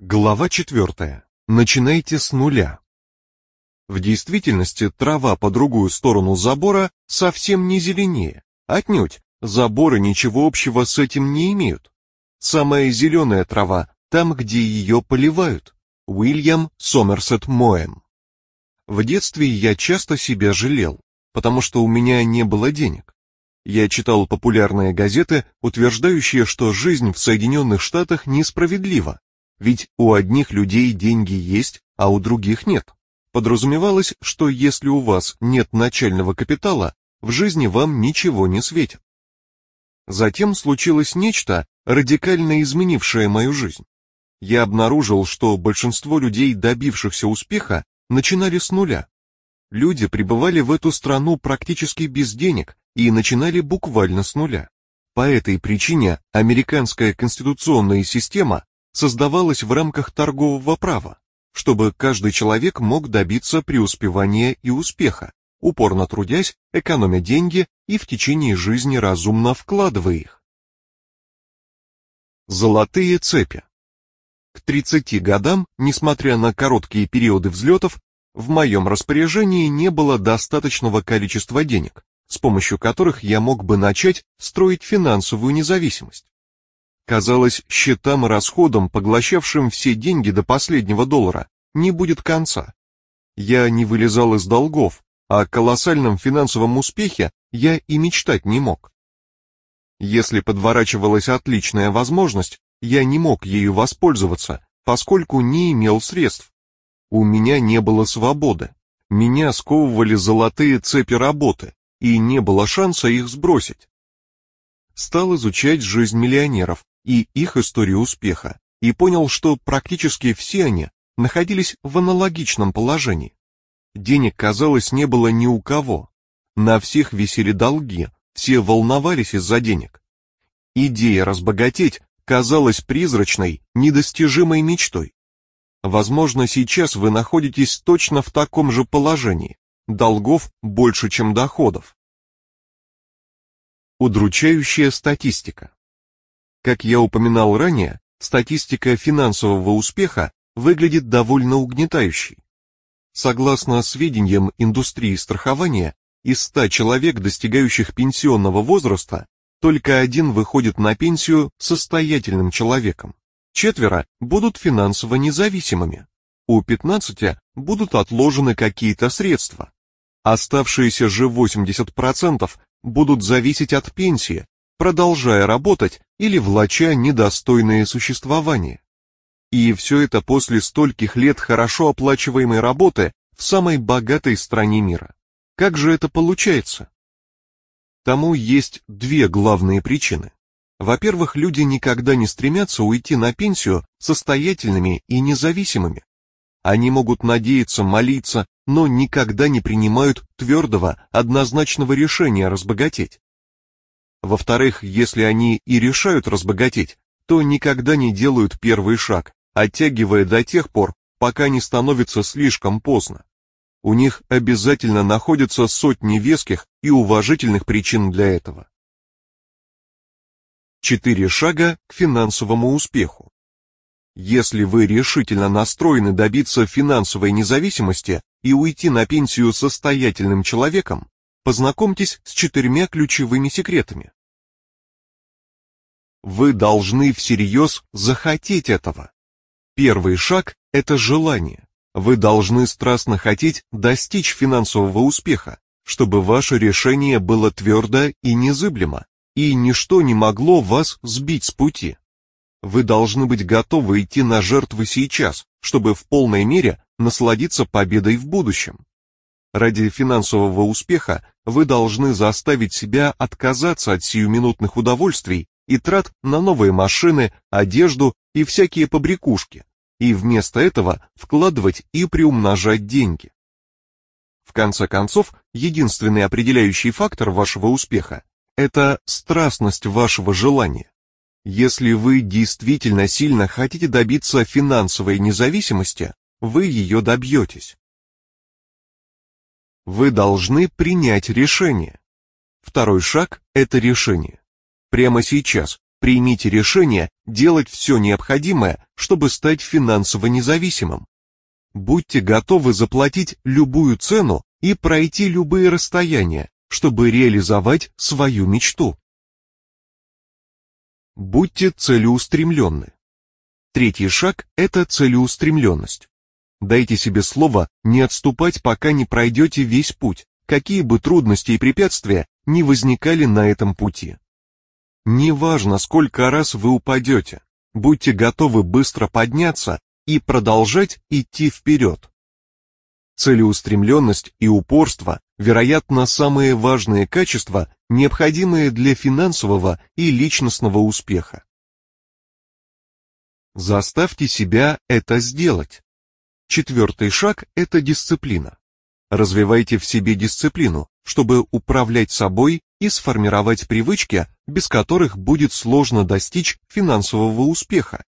Глава 4. Начинайте с нуля. В действительности трава по другую сторону забора совсем не зеленее. Отнюдь, заборы ничего общего с этим не имеют. Самая зеленая трава там, где ее поливают. Уильям Сомерсет Моэм. В детстве я часто себя жалел, потому что у меня не было денег. Я читал популярные газеты, утверждающие, что жизнь в Соединенных Штатах несправедлива, ведь у одних людей деньги есть, а у других нет. Подразумевалось, что если у вас нет начального капитала, в жизни вам ничего не светит. Затем случилось нечто, радикально изменившее мою жизнь. Я обнаружил, что большинство людей, добившихся успеха, начинали с нуля. Люди прибывали в эту страну практически без денег и начинали буквально с нуля. По этой причине американская конституционная система создавалась в рамках торгового права, чтобы каждый человек мог добиться преуспевания и успеха, упорно трудясь, экономя деньги и в течение жизни разумно вкладывая их. Золотые цепи. К 30 годам, несмотря на короткие периоды взлетов, в моем распоряжении не было достаточного количества денег, с помощью которых я мог бы начать строить финансовую независимость. Казалось, счетам и расходам, поглощавшим все деньги до последнего доллара, не будет конца. Я не вылезал из долгов, а о колоссальном финансовом успехе я и мечтать не мог. Если подворачивалась отличная возможность, я не мог ею воспользоваться, поскольку не имел средств. У меня не было свободы. Меня сковывали золотые цепи работы, и не было шанса их сбросить. Стал изучать жизнь миллионеров, и их историю успеха, и понял, что практически все они находились в аналогичном положении. Денег, казалось, не было ни у кого. На всех висели долги, все волновались из-за денег. Идея разбогатеть казалась призрачной, недостижимой мечтой. Возможно, сейчас вы находитесь точно в таком же положении. Долгов больше, чем доходов. Удручающая статистика. Как я упоминал ранее, статистика финансового успеха выглядит довольно угнетающей. Согласно сведениям индустрии страхования, из 100 человек, достигающих пенсионного возраста, только один выходит на пенсию состоятельным человеком. Четверо будут финансово независимыми. У 15 будут отложены какие-то средства. Оставшиеся же 80% будут зависеть от пенсии, продолжая работать или влача недостойное существование. И все это после стольких лет хорошо оплачиваемой работы в самой богатой стране мира. Как же это получается? Тому есть две главные причины. Во-первых, люди никогда не стремятся уйти на пенсию состоятельными и независимыми. Они могут надеяться, молиться, но никогда не принимают твердого, однозначного решения разбогатеть. Во-вторых, если они и решают разбогатеть, то никогда не делают первый шаг, оттягивая до тех пор, пока не становится слишком поздно. У них обязательно находятся сотни веских и уважительных причин для этого. Четыре шага к финансовому успеху. Если вы решительно настроены добиться финансовой независимости и уйти на пенсию состоятельным человеком, Познакомьтесь с четырьмя ключевыми секретами. Вы должны всерьез захотеть этого. Первый шаг – это желание. Вы должны страстно хотеть достичь финансового успеха, чтобы ваше решение было твердо и незыблемо, и ничто не могло вас сбить с пути. Вы должны быть готовы идти на жертвы сейчас, чтобы в полной мере насладиться победой в будущем. Ради финансового успеха вы должны заставить себя отказаться от сиюминутных удовольствий и трат на новые машины, одежду и всякие побрякушки, и вместо этого вкладывать и приумножать деньги. В конце концов, единственный определяющий фактор вашего успеха – это страстность вашего желания. Если вы действительно сильно хотите добиться финансовой независимости, вы ее добьетесь. Вы должны принять решение. Второй шаг – это решение. Прямо сейчас примите решение делать все необходимое, чтобы стать финансово независимым. Будьте готовы заплатить любую цену и пройти любые расстояния, чтобы реализовать свою мечту. Будьте целеустремленны. Третий шаг – это целеустремленность. Дайте себе слово не отступать, пока не пройдете весь путь, какие бы трудности и препятствия не возникали на этом пути. Неважно, сколько раз вы упадете, будьте готовы быстро подняться и продолжать идти вперед. Целеустремленность и упорство, вероятно, самые важные качества, необходимые для финансового и личностного успеха. Заставьте себя это сделать. Четвертый шаг – это дисциплина. Развивайте в себе дисциплину, чтобы управлять собой и сформировать привычки, без которых будет сложно достичь финансового успеха.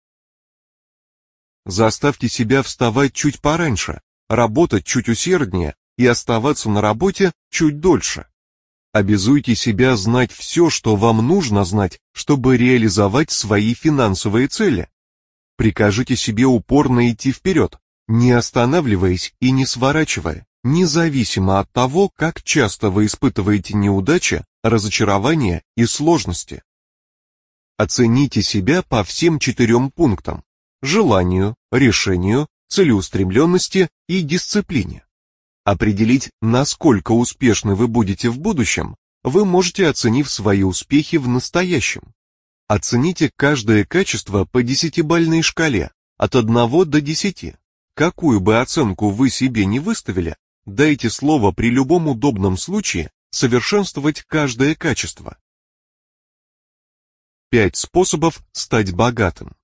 Заставьте себя вставать чуть пораньше, работать чуть усерднее и оставаться на работе чуть дольше. Обязуйте себя знать все, что вам нужно знать, чтобы реализовать свои финансовые цели. Прикажите себе упорно идти вперед, не останавливаясь и не сворачивая, независимо от того, как часто вы испытываете неудачи, разочарования и сложности. Оцените себя по всем четырем пунктам – желанию, решению, целеустремленности и дисциплине. Определить, насколько успешны вы будете в будущем, вы можете, оценив свои успехи в настоящем. Оцените каждое качество по десятибальной шкале, от 1 до 10. Какую бы оценку вы себе не выставили, дайте слово при любом удобном случае совершенствовать каждое качество. Пять способов стать богатым.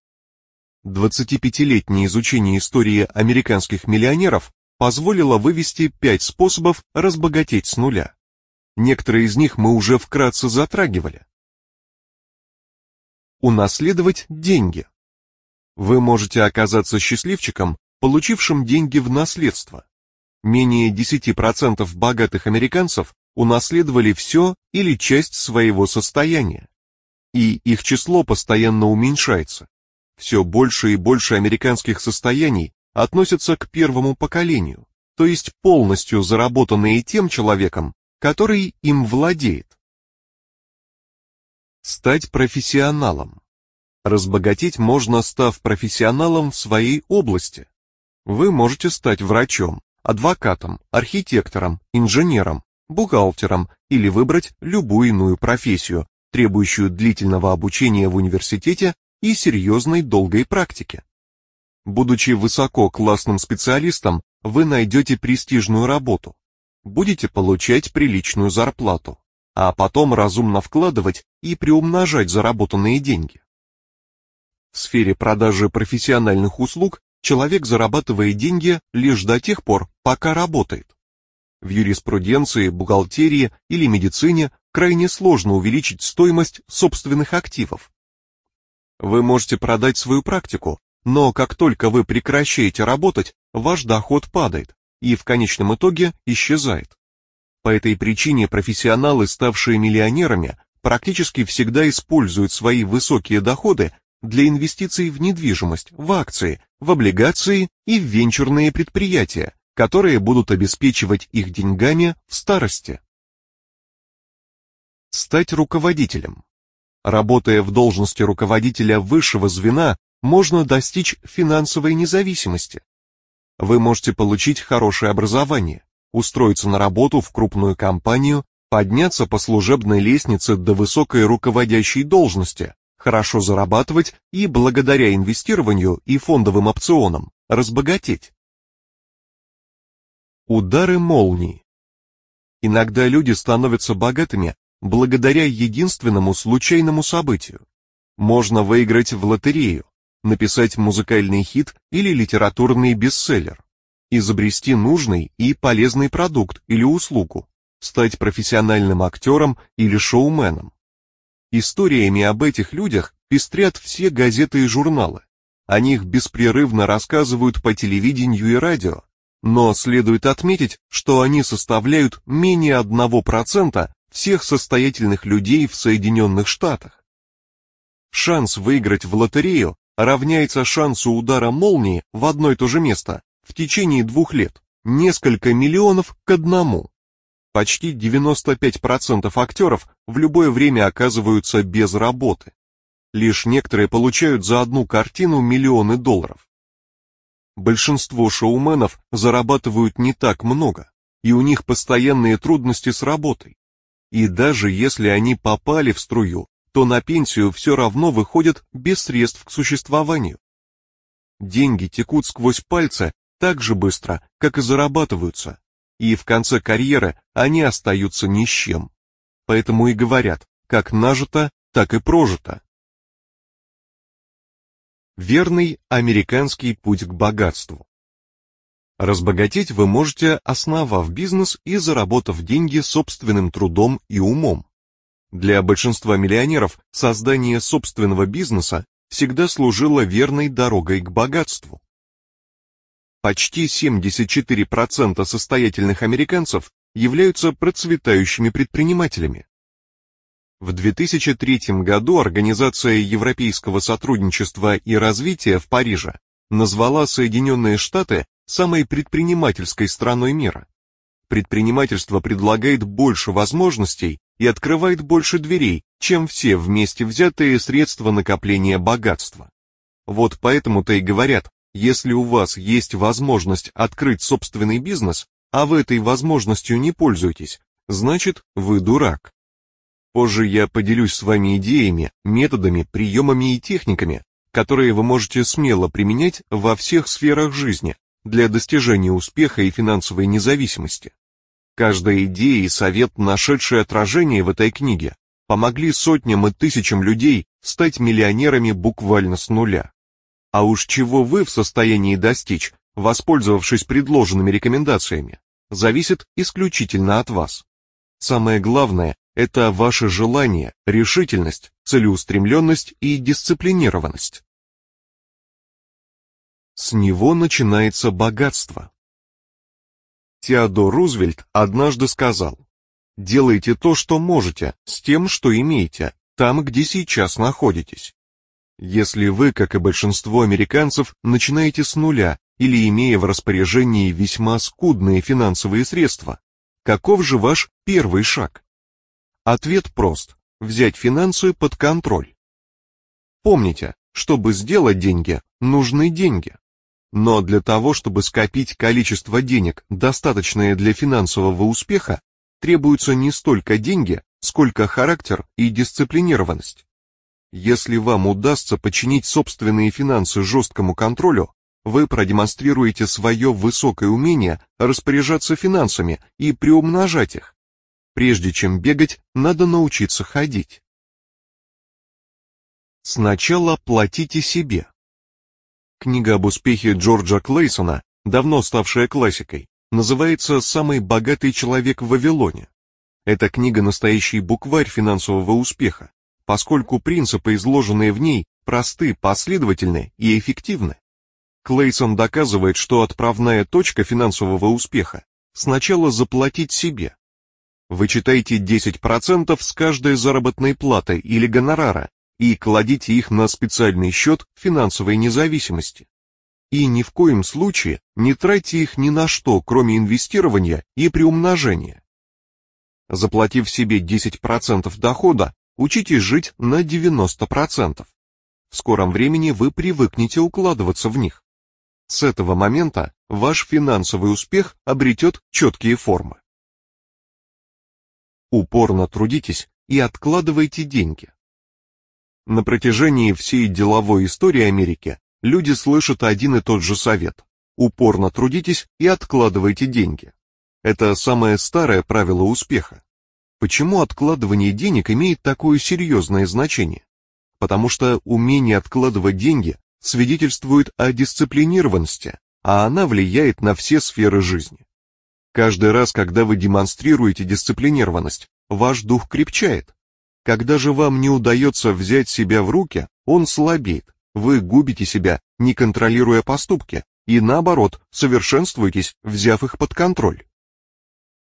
25-летнее изучение истории американских миллионеров позволило вывести пять способов разбогатеть с нуля. Некоторые из них мы уже вкратце затрагивали. Унаследовать деньги. Вы можете оказаться счастливчиком, получившим деньги в наследство. Менее 10% богатых американцев унаследовали все или часть своего состояния. И их число постоянно уменьшается. Все больше и больше американских состояний относятся к первому поколению, то есть полностью заработанные тем человеком, который им владеет. Стать профессионалом. Разбогатеть можно, став профессионалом в своей области. Вы можете стать врачом, адвокатом, архитектором, инженером, бухгалтером или выбрать любую иную профессию, требующую длительного обучения в университете и серьезной долгой практики. Будучи высококлассным специалистом, вы найдете престижную работу, будете получать приличную зарплату а потом разумно вкладывать и приумножать заработанные деньги. В сфере продажи профессиональных услуг человек зарабатывает деньги лишь до тех пор, пока работает. В юриспруденции, бухгалтерии или медицине крайне сложно увеличить стоимость собственных активов. Вы можете продать свою практику, но как только вы прекращаете работать, ваш доход падает и в конечном итоге исчезает. По этой причине профессионалы, ставшие миллионерами, практически всегда используют свои высокие доходы для инвестиций в недвижимость, в акции, в облигации и в венчурные предприятия, которые будут обеспечивать их деньгами в старости. Стать руководителем. Работая в должности руководителя высшего звена, можно достичь финансовой независимости. Вы можете получить хорошее образование, устроиться на работу в крупную компанию, подняться по служебной лестнице до высокой руководящей должности, хорошо зарабатывать и благодаря инвестированию и фондовым опционам разбогатеть. Удары молнии. Иногда люди становятся богатыми благодаря единственному случайному событию. Можно выиграть в лотерею, написать музыкальный хит или литературный бестселлер изобрести нужный и полезный продукт или услугу, стать профессиональным актером или шоуменом. Историями об этих людях пестрят все газеты и журналы. О них беспрерывно рассказывают по телевидению и радио, но следует отметить, что они составляют менее 1% всех состоятельных людей в Соединенных Штатах. Шанс выиграть в лотерею равняется шансу удара молнии в одно и то же место в течение двух лет, несколько миллионов к одному. Почти 95% актеров в любое время оказываются без работы. Лишь некоторые получают за одну картину миллионы долларов. Большинство шоуменов зарабатывают не так много, и у них постоянные трудности с работой. И даже если они попали в струю, то на пенсию все равно выходят без средств к существованию. Деньги текут сквозь пальцы так же быстро, как и зарабатываются, и в конце карьеры они остаются ни с чем. Поэтому и говорят, как нажито, так и прожито. Верный американский путь к богатству. Разбогатеть вы можете, основав бизнес и заработав деньги собственным трудом и умом. Для большинства миллионеров создание собственного бизнеса всегда служило верной дорогой к богатству. Почти 74% состоятельных американцев являются процветающими предпринимателями. В 2003 году Организация Европейского сотрудничества и развития в Париже назвала Соединенные Штаты самой предпринимательской страной мира. Предпринимательство предлагает больше возможностей и открывает больше дверей, чем все вместе взятые средства накопления богатства. Вот поэтому-то и говорят, если у вас есть возможность открыть собственный бизнес, а вы этой возможностью не пользуетесь, значит, вы дурак. Позже я поделюсь с вами идеями, методами, приемами и техниками, которые вы можете смело применять во всех сферах жизни для достижения успеха и финансовой независимости. Каждая идея и совет, нашедший отражение в этой книге, помогли сотням и тысячам людей стать миллионерами буквально с нуля. А уж чего вы в состоянии достичь, воспользовавшись предложенными рекомендациями, зависит исключительно от вас. Самое главное это ваше желание, решительность, целеустремленность и дисциплинированность. С него начинается богатство. Теодор Рузвельт однажды сказал, делайте то, что можете, с тем, что имеете, там, где сейчас находитесь. Если вы, как и большинство американцев, начинаете с нуля или имея в распоряжении весьма скудные финансовые средства, каков же ваш первый шаг? Ответ прост – взять финансы под контроль. Помните, чтобы сделать деньги, нужны деньги. Но для того, чтобы скопить количество денег, достаточное для финансового успеха, требуются не столько деньги, сколько характер и дисциплинированность. Если вам удастся подчинить собственные финансы жесткому контролю, вы продемонстрируете свое высокое умение распоряжаться финансами и приумножать их, Прежде чем бегать, надо научиться ходить. Сначала платите себе. Книга об успехе Джорджа Клейсона, давно ставшая классикой, называется «Самый богатый человек в Вавилоне». Эта книга настоящий букварь финансового успеха, поскольку принципы, изложенные в ней, просты, последовательны и эффективны. Клейсон доказывает, что отправная точка финансового успеха – сначала заплатить себе, Вычитайте 10% с каждой заработной платы или гонорара и кладите их на специальный счет финансовой независимости. И ни в коем случае не тратьте их ни на что, кроме инвестирования и приумножения. Заплатив себе 10% дохода, учитесь жить на 90%. В скором времени вы привыкнете укладываться в них. С этого момента ваш финансовый успех обретет четкие формы. Упорно трудитесь и откладывайте деньги. На протяжении всей деловой истории Америки люди слышат один и тот же совет. Упорно трудитесь и откладывайте деньги. Это самое старое правило успеха. Почему откладывание денег имеет такое серьезное значение? Потому что умение откладывать деньги свидетельствует о дисциплинированности, а она влияет на все сферы жизни. Каждый раз, когда вы демонстрируете дисциплинированность, ваш дух крепчает. Когда же вам не удается взять себя в руки, он слабеет. Вы губите себя, не контролируя поступки, и наоборот, совершенствуетесь, взяв их под контроль.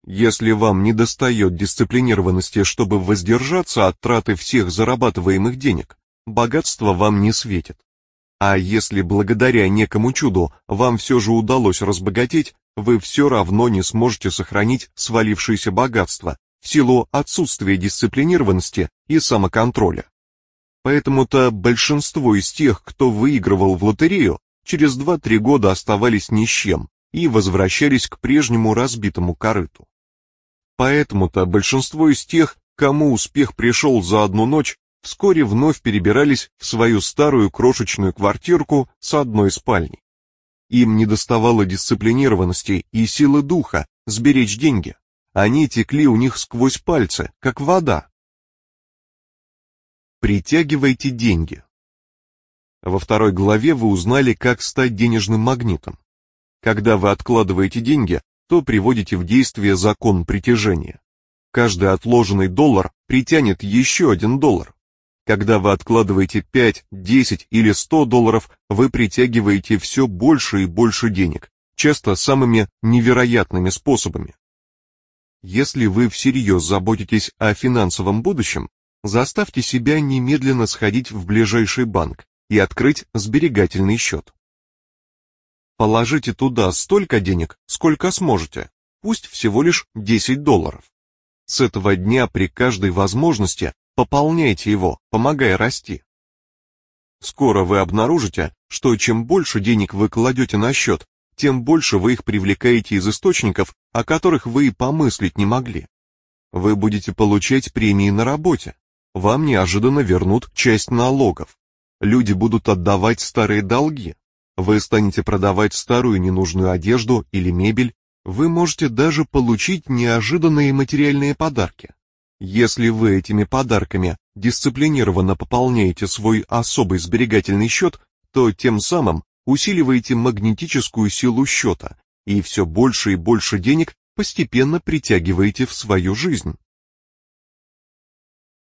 Если вам не достает дисциплинированности, чтобы воздержаться от траты всех зарабатываемых денег, богатство вам не светит. А если благодаря некому чуду вам все же удалось разбогатеть, вы все равно не сможете сохранить свалившееся богатство в силу отсутствия дисциплинированности и самоконтроля. Поэтому-то большинство из тех, кто выигрывал в лотерею, через 2-3 года оставались ни с чем и возвращались к прежнему разбитому корыту. Поэтому-то большинство из тех, кому успех пришел за одну ночь, вскоре вновь перебирались в свою старую крошечную квартирку с одной спальней. Им недоставало дисциплинированности и силы духа сберечь деньги. Они текли у них сквозь пальцы, как вода. Притягивайте деньги. Во второй главе вы узнали, как стать денежным магнитом. Когда вы откладываете деньги, то приводите в действие закон притяжения. Каждый отложенный доллар притянет еще один доллар. Когда вы откладываете 5, 10 или 100 долларов, вы притягиваете все больше и больше денег, часто самыми невероятными способами. Если вы всерьез заботитесь о финансовом будущем, заставьте себя немедленно сходить в ближайший банк и открыть сберегательный счет. Положите туда столько денег, сколько сможете, пусть всего лишь 10 долларов. С этого дня при каждой возможности Пополняйте его, помогая расти. Скоро вы обнаружите, что чем больше денег вы кладете на счет, тем больше вы их привлекаете из источников, о которых вы и помыслить не могли. Вы будете получать премии на работе. Вам неожиданно вернут часть налогов. Люди будут отдавать старые долги. Вы станете продавать старую ненужную одежду или мебель. Вы можете даже получить неожиданные материальные подарки. Если вы этими подарками дисциплинированно пополняете свой особый сберегательный счет, то тем самым усиливаете магнетическую силу счета и все больше и больше денег постепенно притягиваете в свою жизнь.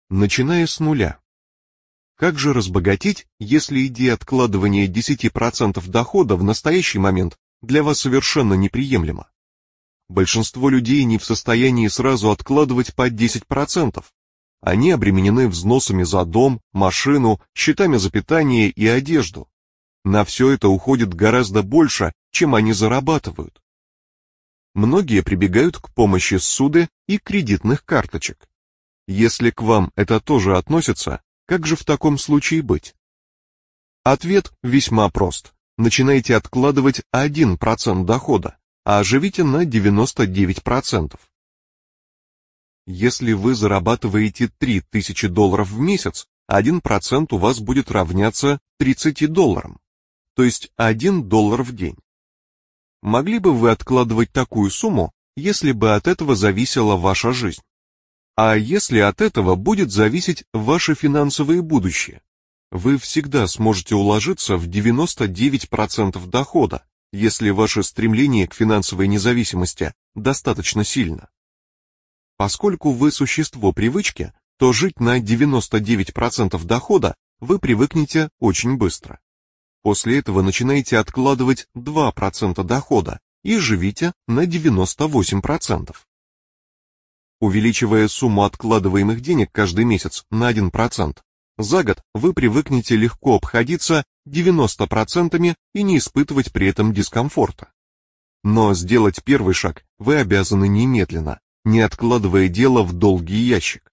Начиная с нуля. Как же разбогатеть, если идея откладывания 10% дохода в настоящий момент для вас совершенно неприемлема? Большинство людей не в состоянии сразу откладывать по 10%. Они обременены взносами за дом, машину, счетами за питание и одежду. На все это уходит гораздо больше, чем они зарабатывают. Многие прибегают к помощи суды и кредитных карточек. Если к вам это тоже относится, как же в таком случае быть? Ответ весьма прост. Начинайте откладывать 1% дохода а живите на 99%. Если вы зарабатываете 3000 долларов в месяц, 1% у вас будет равняться 30 долларам, то есть 1 доллар в день. Могли бы вы откладывать такую сумму, если бы от этого зависела ваша жизнь? А если от этого будет зависеть ваше финансовое будущее? Вы всегда сможете уложиться в 99% дохода, если ваше стремление к финансовой независимости достаточно сильно. Поскольку вы существо привычки, то жить на 99% дохода вы привыкнете очень быстро. После этого начинаете откладывать 2% дохода и живите на 98%. Увеличивая сумму откладываемых денег каждый месяц на 1%, за год вы привыкнете легко обходиться 90% и не испытывать при этом дискомфорта. Но сделать первый шаг вы обязаны немедленно, не откладывая дело в долгий ящик.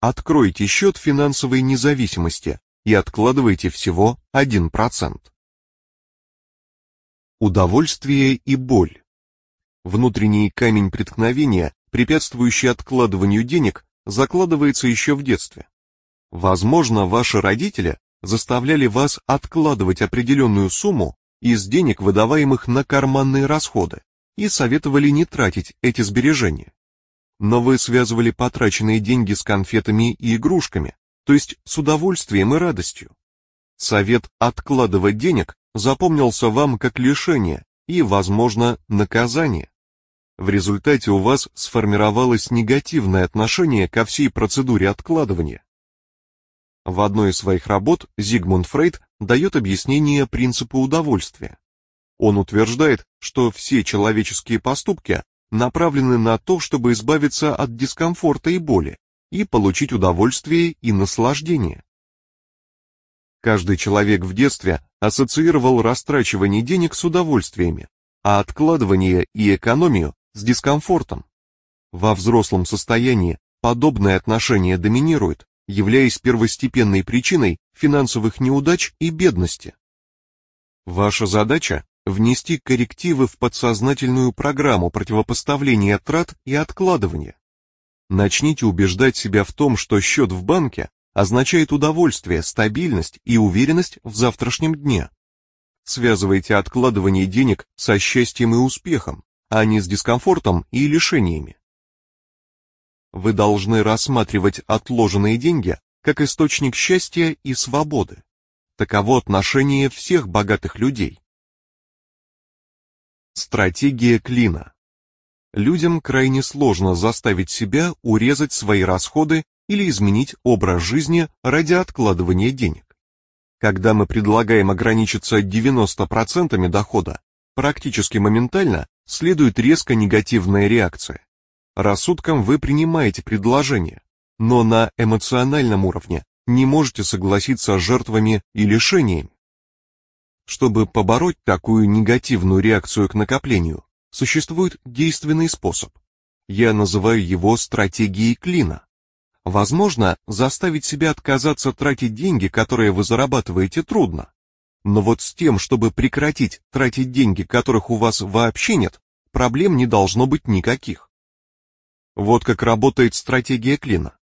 Откройте счет финансовой независимости и откладывайте всего 1%. Удовольствие и боль. Внутренний камень преткновения, препятствующий откладыванию денег, закладывается еще в детстве. Возможно, ваши родители заставляли вас откладывать определенную сумму из денег, выдаваемых на карманные расходы, и советовали не тратить эти сбережения. Но вы связывали потраченные деньги с конфетами и игрушками, то есть с удовольствием и радостью. Совет откладывать денег запомнился вам как лишение и, возможно, наказание. В результате у вас сформировалось негативное отношение ко всей процедуре откладывания. В одной из своих работ Зигмунд Фрейд дает объяснение принципу удовольствия. Он утверждает, что все человеческие поступки направлены на то, чтобы избавиться от дискомфорта и боли и получить удовольствие и наслаждение. Каждый человек в детстве ассоциировал растрачивание денег с удовольствиями, а откладывание и экономию с дискомфортом. Во взрослом состоянии подобное отношение доминирует, являясь первостепенной причиной финансовых неудач и бедности. Ваша задача – внести коррективы в подсознательную программу противопоставления трат и откладывания. Начните убеждать себя в том, что счет в банке означает удовольствие, стабильность и уверенность в завтрашнем дне. Связывайте откладывание денег со счастьем и успехом, а не с дискомфортом и лишениями. Вы должны рассматривать отложенные деньги как источник счастья и свободы. Таково отношение всех богатых людей. Стратегия клина. Людям крайне сложно заставить себя урезать свои расходы или изменить образ жизни ради откладывания денег. Когда мы предлагаем ограничиться 90% дохода, практически моментально следует резко негативная реакция. Рассудком вы принимаете предложение, но на эмоциональном уровне не можете согласиться с жертвами и лишениями. Чтобы побороть такую негативную реакцию к накоплению, существует действенный способ. Я называю его стратегией клина. Возможно, заставить себя отказаться тратить деньги, которые вы зарабатываете, трудно. Но вот с тем, чтобы прекратить тратить деньги, которых у вас вообще нет, проблем не должно быть никаких. Вот как работает стратегия клина.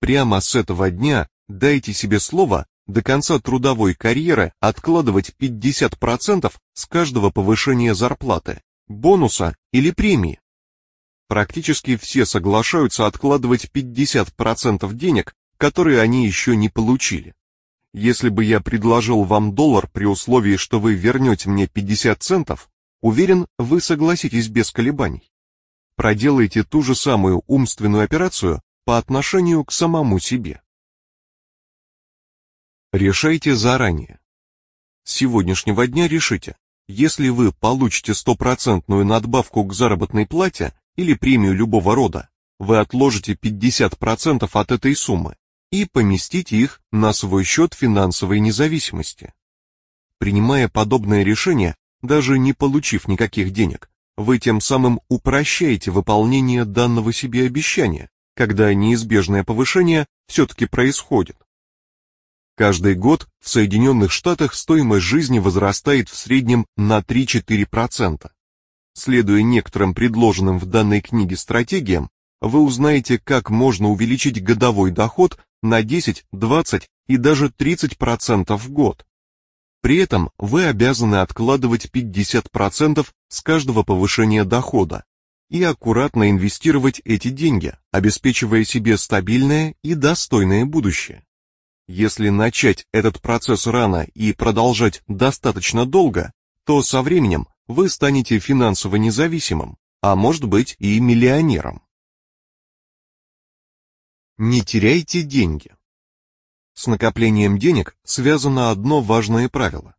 Прямо с этого дня дайте себе слово до конца трудовой карьеры откладывать 50% с каждого повышения зарплаты, бонуса или премии. Практически все соглашаются откладывать 50% денег, которые они еще не получили. Если бы я предложил вам доллар при условии, что вы вернете мне 50 центов, уверен, вы согласитесь без колебаний. Проделайте ту же самую умственную операцию по отношению к самому себе. Решайте заранее. С сегодняшнего дня решите, если вы получите стопроцентную надбавку к заработной плате, или премию любого рода, вы отложите 50% от этой суммы и поместите их на свой счет финансовой независимости. Принимая подобное решение, даже не получив никаких денег, вы тем самым упрощаете выполнение данного себе обещания, когда неизбежное повышение все-таки происходит. Каждый год в Соединенных Штатах стоимость жизни возрастает в среднем на 3-4%. Следуя некоторым предложенным в данной книге стратегиям, вы узнаете, как можно увеличить годовой доход на 10, 20 и даже 30% в год. При этом вы обязаны откладывать 50% с каждого повышения дохода и аккуратно инвестировать эти деньги, обеспечивая себе стабильное и достойное будущее. Если начать этот процесс рано и продолжать достаточно долго, то со временем вы станете финансово независимым, а может быть и миллионером. Не теряйте деньги. С накоплением денег связано одно важное правило.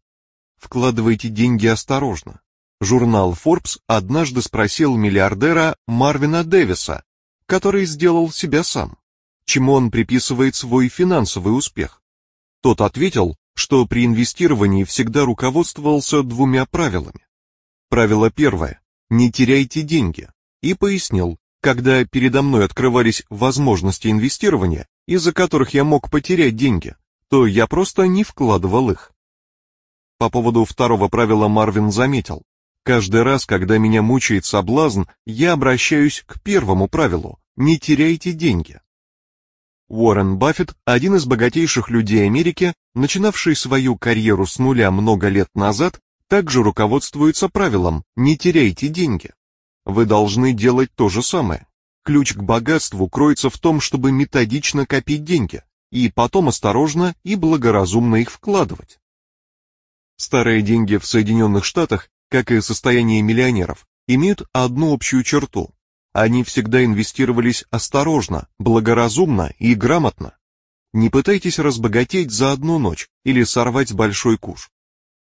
Вкладывайте деньги осторожно. Журнал Forbes однажды спросил миллиардера Марвина Дэвиса, который сделал себя сам, чему он приписывает свой финансовый успех. Тот ответил, что при инвестировании всегда руководствовался двумя правилами. Правило первое. Не теряйте деньги. И пояснил, когда передо мной открывались возможности инвестирования, из-за которых я мог потерять деньги, то я просто не вкладывал их. По поводу второго правила Марвин заметил, каждый раз, когда меня мучает соблазн, я обращаюсь к первому правилу – не теряйте деньги. Уоррен Баффет, один из богатейших людей Америки, начинавший свою карьеру с нуля много лет назад, также руководствуется правилом «не теряйте деньги». Вы должны делать то же самое. Ключ к богатству кроется в том, чтобы методично копить деньги и потом осторожно и благоразумно их вкладывать. Старые деньги в Соединенных Штатах, как и состояние миллионеров, имеют одну общую черту. Они всегда инвестировались осторожно, благоразумно и грамотно. Не пытайтесь разбогатеть за одну ночь или сорвать большой куш.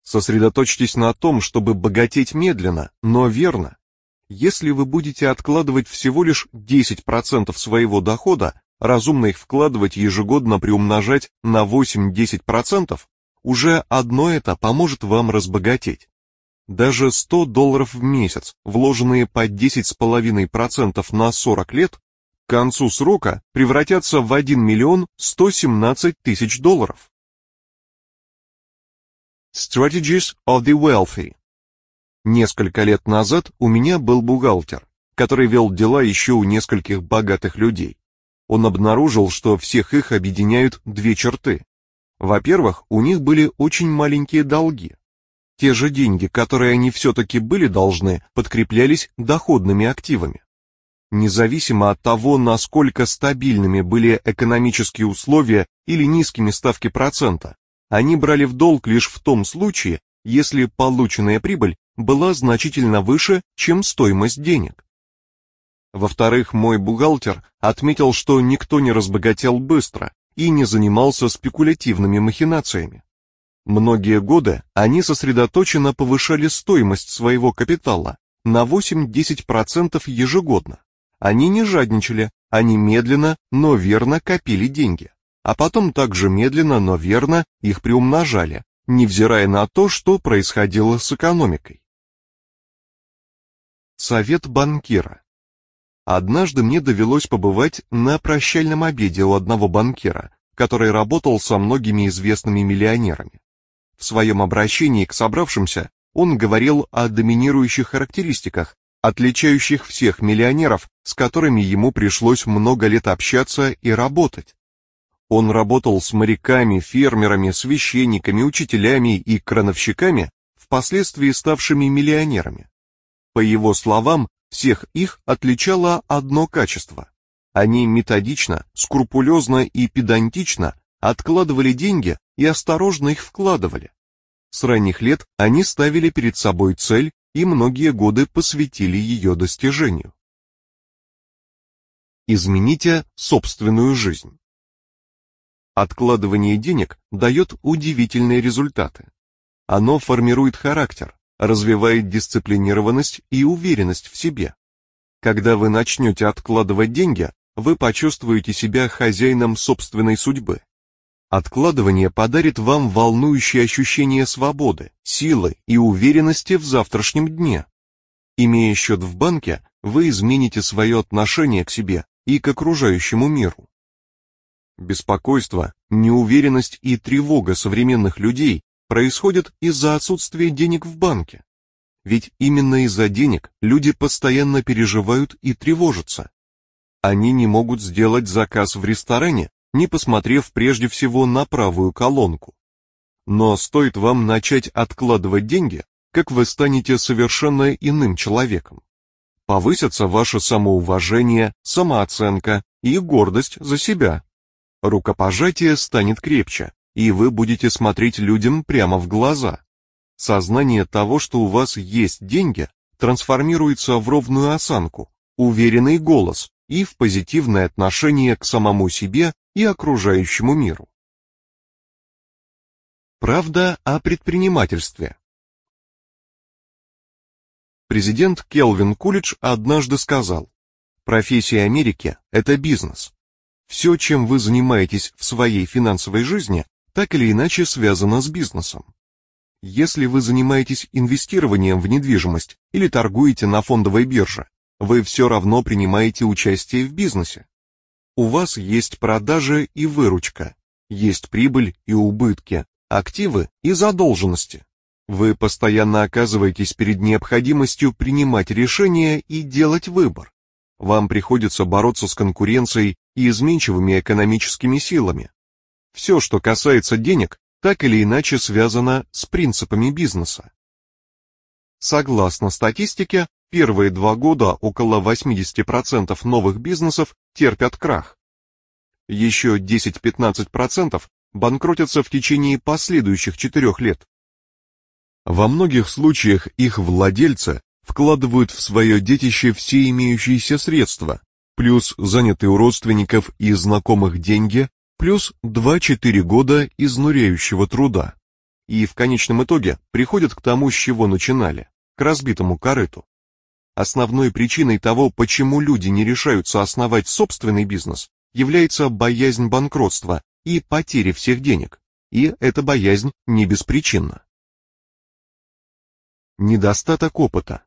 Сосредоточьтесь на том, чтобы богатеть медленно, но верно. Если вы будете откладывать всего лишь 10% своего дохода, разумно их вкладывать ежегодно приумножать на 8-10%, уже одно это поможет вам разбогатеть. Даже 100 долларов в месяц, вложенные по 10,5% на 40 лет, к концу срока превратятся в 1 миллион 117 тысяч долларов. Strategies of the Wealthy Несколько лет назад у меня был бухгалтер, который вел дела еще у нескольких богатых людей. Он обнаружил, что всех их объединяют две черты. Во-первых, у них были очень маленькие долги. Те же деньги, которые они все-таки были должны, подкреплялись доходными активами. Независимо от того, насколько стабильными были экономические условия или низкими ставки процента, они брали в долг лишь в том случае, если полученная прибыль была значительно выше, чем стоимость денег. Во-вторых, мой бухгалтер отметил, что никто не разбогател быстро, и не занимался спекулятивными махинациями. Многие годы они сосредоточенно повышали стоимость своего капитала на 8-10% ежегодно. Они не жадничали, они медленно, но верно копили деньги, а потом также медленно, но верно их приумножали, невзирая на то, что происходило с экономикой. Совет банкира Однажды мне довелось побывать на прощальном обеде у одного банкира, который работал со многими известными миллионерами. В своем обращении к собравшимся он говорил о доминирующих характеристиках, отличающих всех миллионеров, с которыми ему пришлось много лет общаться и работать. Он работал с моряками, фермерами, священниками, учителями и крановщиками, впоследствии ставшими миллионерами. По его словам, всех их отличало одно качество. Они методично, скрупулезно и педантично откладывали деньги и осторожно их вкладывали. С ранних лет они ставили перед собой цель и многие годы посвятили ее достижению. Измените собственную жизнь. Откладывание денег дает удивительные результаты. Оно формирует характер, развивает дисциплинированность и уверенность в себе. Когда вы начнете откладывать деньги, вы почувствуете себя хозяином собственной судьбы. Откладывание подарит вам волнующее ощущение свободы, силы и уверенности в завтрашнем дне. Имея счет в банке, вы измените свое отношение к себе и к окружающему миру. Беспокойство, неуверенность и тревога современных людей происходит из-за отсутствия денег в банке. Ведь именно из-за денег люди постоянно переживают и тревожатся. Они не могут сделать заказ в ресторане, не посмотрев прежде всего на правую колонку. Но стоит вам начать откладывать деньги, как вы станете совершенно иным человеком. Повысятся ваше самоуважение, самооценка и гордость за себя. Рукопожатие станет крепче, и вы будете смотреть людям прямо в глаза. Сознание того, что у вас есть деньги, трансформируется в ровную осанку, уверенный голос и в позитивное отношение к самому себе и окружающему миру. Правда о предпринимательстве. Президент Келвин Кулидж однажды сказал, профессия Америки – это бизнес. Все, чем вы занимаетесь в своей финансовой жизни, так или иначе связано с бизнесом. Если вы занимаетесь инвестированием в недвижимость или торгуете на фондовой бирже, вы все равно принимаете участие в бизнесе. У вас есть продажи и выручка, есть прибыль и убытки, активы и задолженности. Вы постоянно оказываетесь перед необходимостью принимать решения и делать выбор. Вам приходится бороться с конкуренцией и изменчивыми экономическими силами, все, что касается денег, так или иначе связано с принципами бизнеса. Согласно статистике, первые два года около 80% новых бизнесов терпят крах. Еще 10-15% банкротятся в течение последующих четырех лет. Во многих случаях их владельцы вкладывают в свое детище все имеющиеся средства, плюс занятые у родственников и знакомых деньги плюс 2-4 года изнуряющего труда. И в конечном итоге приходят к тому, с чего начинали, к разбитому корыту. Основной причиной того, почему люди не решаются основать собственный бизнес, является боязнь банкротства и потери всех денег, и эта боязнь не беспричинна. Недостаток опыта.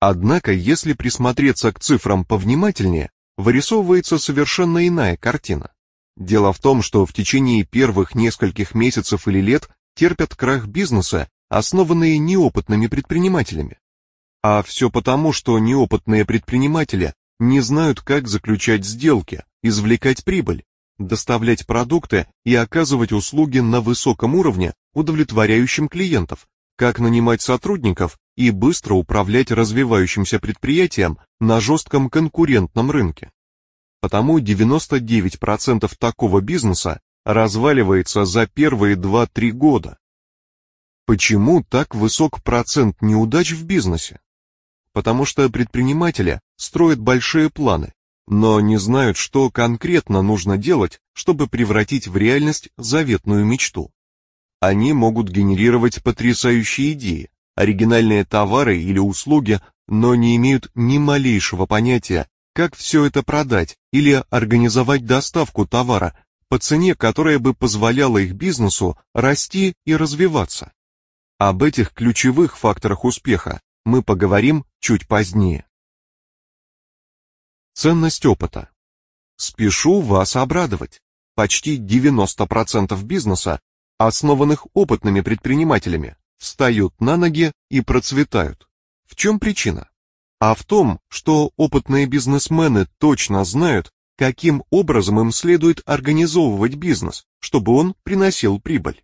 Однако, если присмотреться к цифрам повнимательнее, вырисовывается совершенно иная картина. Дело в том, что в течение первых нескольких месяцев или лет терпят крах бизнеса, основанные неопытными предпринимателями. А все потому, что неопытные предприниматели не знают, как заключать сделки, извлекать прибыль, доставлять продукты и оказывать услуги на высоком уровне, удовлетворяющим клиентов, как нанимать сотрудников и быстро управлять развивающимся предприятием на жестком конкурентном рынке. Потому 99% такого бизнеса разваливается за первые 2-3 года. Почему так высок процент неудач в бизнесе? Потому что предприниматели строят большие планы, но не знают, что конкретно нужно делать, чтобы превратить в реальность заветную мечту. Они могут генерировать потрясающие идеи, оригинальные товары или услуги, но не имеют ни малейшего понятия, как все это продать или организовать доставку товара по цене, которая бы позволяла их бизнесу расти и развиваться. Об этих ключевых факторах успеха мы поговорим чуть позднее. Ценность опыта. Спешу вас обрадовать. Почти 90% бизнеса, основанных опытными предпринимателями, встают на ноги и процветают. В чем причина? а в том, что опытные бизнесмены точно знают, каким образом им следует организовывать бизнес, чтобы он приносил прибыль.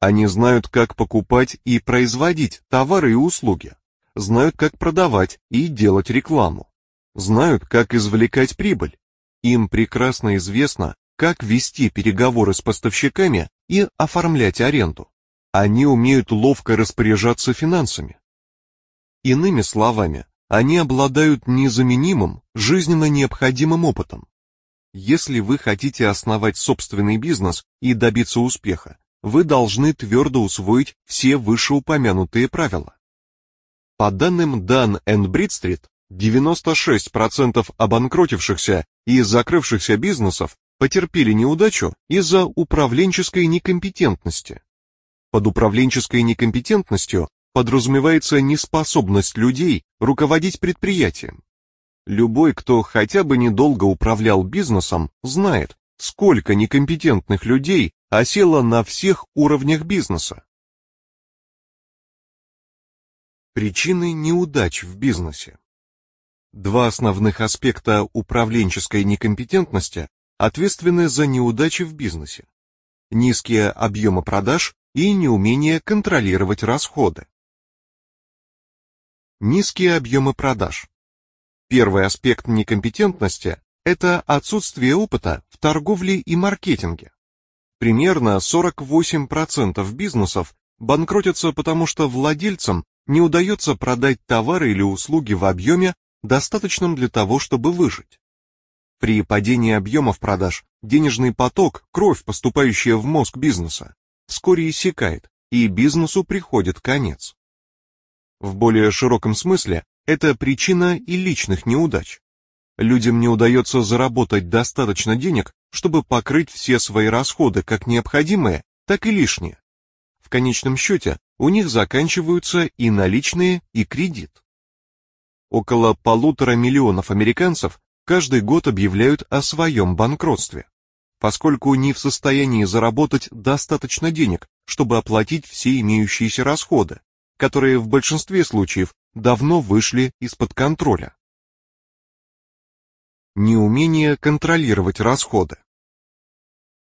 Они знают, как покупать и производить товары и услуги, знают, как продавать и делать рекламу, знают, как извлекать прибыль. Им прекрасно известно, как вести переговоры с поставщиками и оформлять аренду. Они умеют ловко распоряжаться финансами. Иными словами, они обладают незаменимым, жизненно необходимым опытом. Если вы хотите основать собственный бизнес и добиться успеха, вы должны твердо усвоить все вышеупомянутые правила. По данным Dun Bradstreet, 96% обанкротившихся и закрывшихся бизнесов потерпели неудачу из-за управленческой некомпетентности. Под управленческой некомпетентностью подразумевается неспособность людей руководить предприятием. Любой, кто хотя бы недолго управлял бизнесом, знает, сколько некомпетентных людей осело на всех уровнях бизнеса. Причины неудач в бизнесе. Два основных аспекта управленческой некомпетентности ответственны за неудачи в бизнесе. Низкие объемы продаж и неумение контролировать расходы. Низкие объемы продаж. Первый аспект некомпетентности – это отсутствие опыта в торговле и маркетинге. Примерно 48% бизнесов банкротятся потому, что владельцам не удается продать товары или услуги в объеме, достаточном для того, чтобы выжить. При падении объемов продаж денежный поток, кровь, поступающая в мозг бизнеса, вскоре иссякает, и бизнесу приходит конец. В более широком смысле это причина и личных неудач. Людям не удается заработать достаточно денег, чтобы покрыть все свои расходы, как необходимые, так и лишние. В конечном счете у них заканчиваются и наличные, и кредит. Около полутора миллионов американцев каждый год объявляют о своем банкротстве, поскольку не в состоянии заработать достаточно денег, чтобы оплатить все имеющиеся расходы, которые в большинстве случаев давно вышли из-под контроля. Неумение контролировать расходы.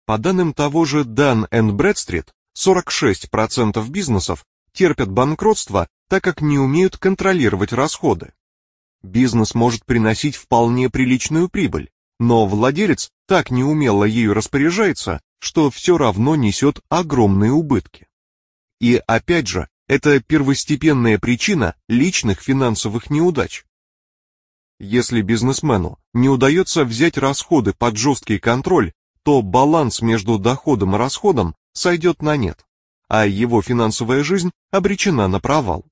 По данным того же Dun Bradstreet, 46% бизнесов терпят банкротство, так как не умеют контролировать расходы. Бизнес может приносить вполне приличную прибыль, но владелец так неумело ею распоряжается, что все равно несет огромные убытки. И опять же, это первостепенная причина личных финансовых неудач. Если бизнесмену не удается взять расходы под жесткий контроль, то баланс между доходом и расходом сойдет на нет, а его финансовая жизнь обречена на провал.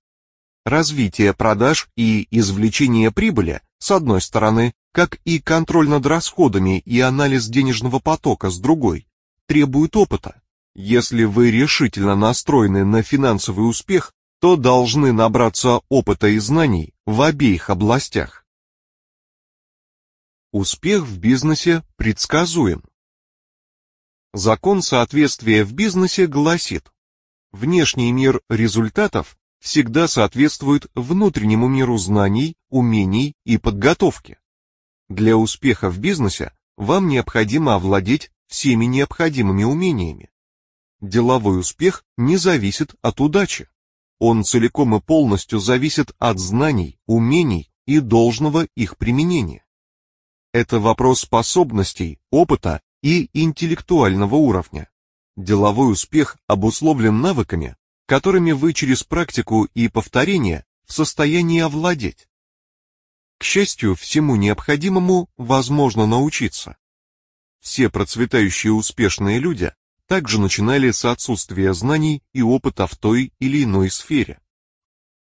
Развитие продаж и извлечение прибыли, с одной стороны, как и контроль над расходами и анализ денежного потока с другой, требуют опыта, Если вы решительно настроены на финансовый успех, то должны набраться опыта и знаний в обеих областях. Успех в бизнесе предсказуем. Закон соответствия в бизнесе гласит, внешний мир результатов всегда соответствует внутреннему миру знаний, умений и подготовки. Для успеха в бизнесе вам необходимо овладеть всеми необходимыми умениями. Деловой успех не зависит от удачи. Он целиком и полностью зависит от знаний, умений и должного их применения. Это вопрос способностей, опыта и интеллектуального уровня. Деловой успех обусловлен навыками, которыми вы через практику и повторение в состоянии овладеть. К счастью, всему необходимому возможно научиться. Все процветающие успешные люди также начинали с отсутствия знаний и опыта в той или иной сфере.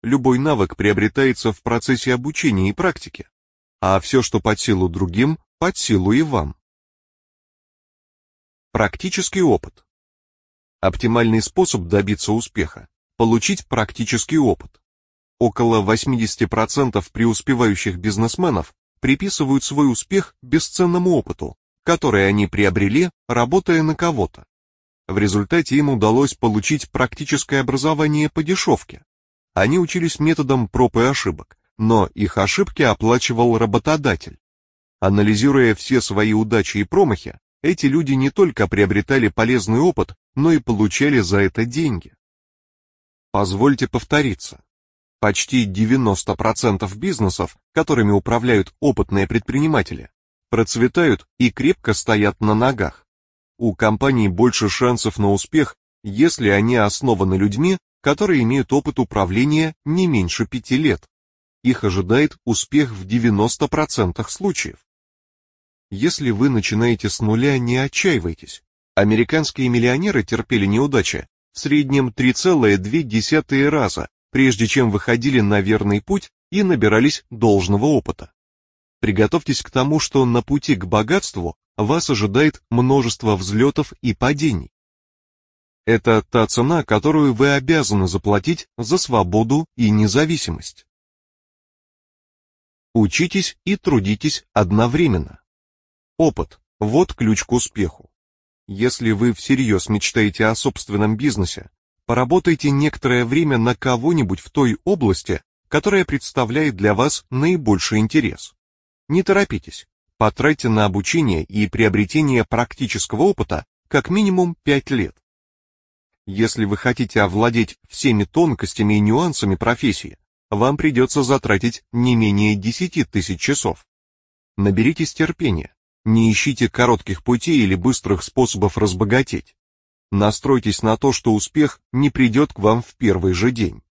Любой навык приобретается в процессе обучения и практики, а все, что под силу другим, под силу и вам. Практический опыт. Оптимальный способ добиться успеха – получить практический опыт. Около 80% преуспевающих бизнесменов приписывают свой успех бесценному опыту, который они приобрели, работая на кого-то. В результате им удалось получить практическое образование по дешевке. Они учились методом проб и ошибок, но их ошибки оплачивал работодатель. Анализируя все свои удачи и промахи, эти люди не только приобретали полезный опыт, но и получали за это деньги. Позвольте повториться. Почти 90% бизнесов, которыми управляют опытные предприниматели, процветают и крепко стоят на ногах. У компаний больше шансов на успех, если они основаны людьми, которые имеют опыт управления не меньше пяти лет. Их ожидает успех в 90% случаев. Если вы начинаете с нуля, не отчаивайтесь. Американские миллионеры терпели неудачи в среднем 3,2 раза, прежде чем выходили на верный путь и набирались должного опыта. Приготовьтесь к тому, что на пути к богатству вас ожидает множество взлетов и падений. Это та цена, которую вы обязаны заплатить за свободу и независимость. Учитесь и трудитесь одновременно. Опыт – вот ключ к успеху. Если вы всерьез мечтаете о собственном бизнесе, поработайте некоторое время на кого-нибудь в той области, которая представляет для вас наибольший интерес. Не торопитесь, потратьте на обучение и приобретение практического опыта как минимум 5 лет. Если вы хотите овладеть всеми тонкостями и нюансами профессии, вам придется затратить не менее 10 тысяч часов. Наберитесь терпения, не ищите коротких путей или быстрых способов разбогатеть. Настройтесь на то, что успех не придет к вам в первый же день.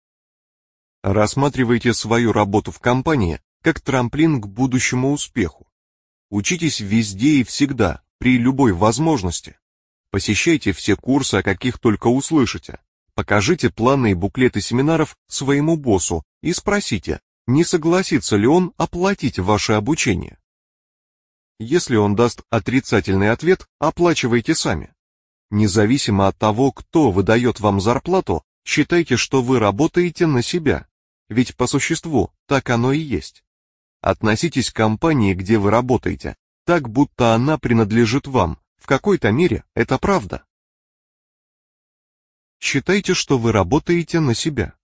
Рассматривайте свою работу в компании как трамплин к будущему успеху. Учитесь везде и всегда, при любой возможности. Посещайте все курсы, о каких только услышите. Покажите планы и буклеты семинаров своему боссу и спросите, не согласится ли он оплатить ваше обучение. Если он даст отрицательный ответ, оплачивайте сами. Независимо от того, кто выдает вам зарплату, считайте, что вы работаете на себя. Ведь по существу так оно и есть. Относитесь к компании, где вы работаете, так будто она принадлежит вам. В какой-то мере это правда. Считайте, что вы работаете на себя.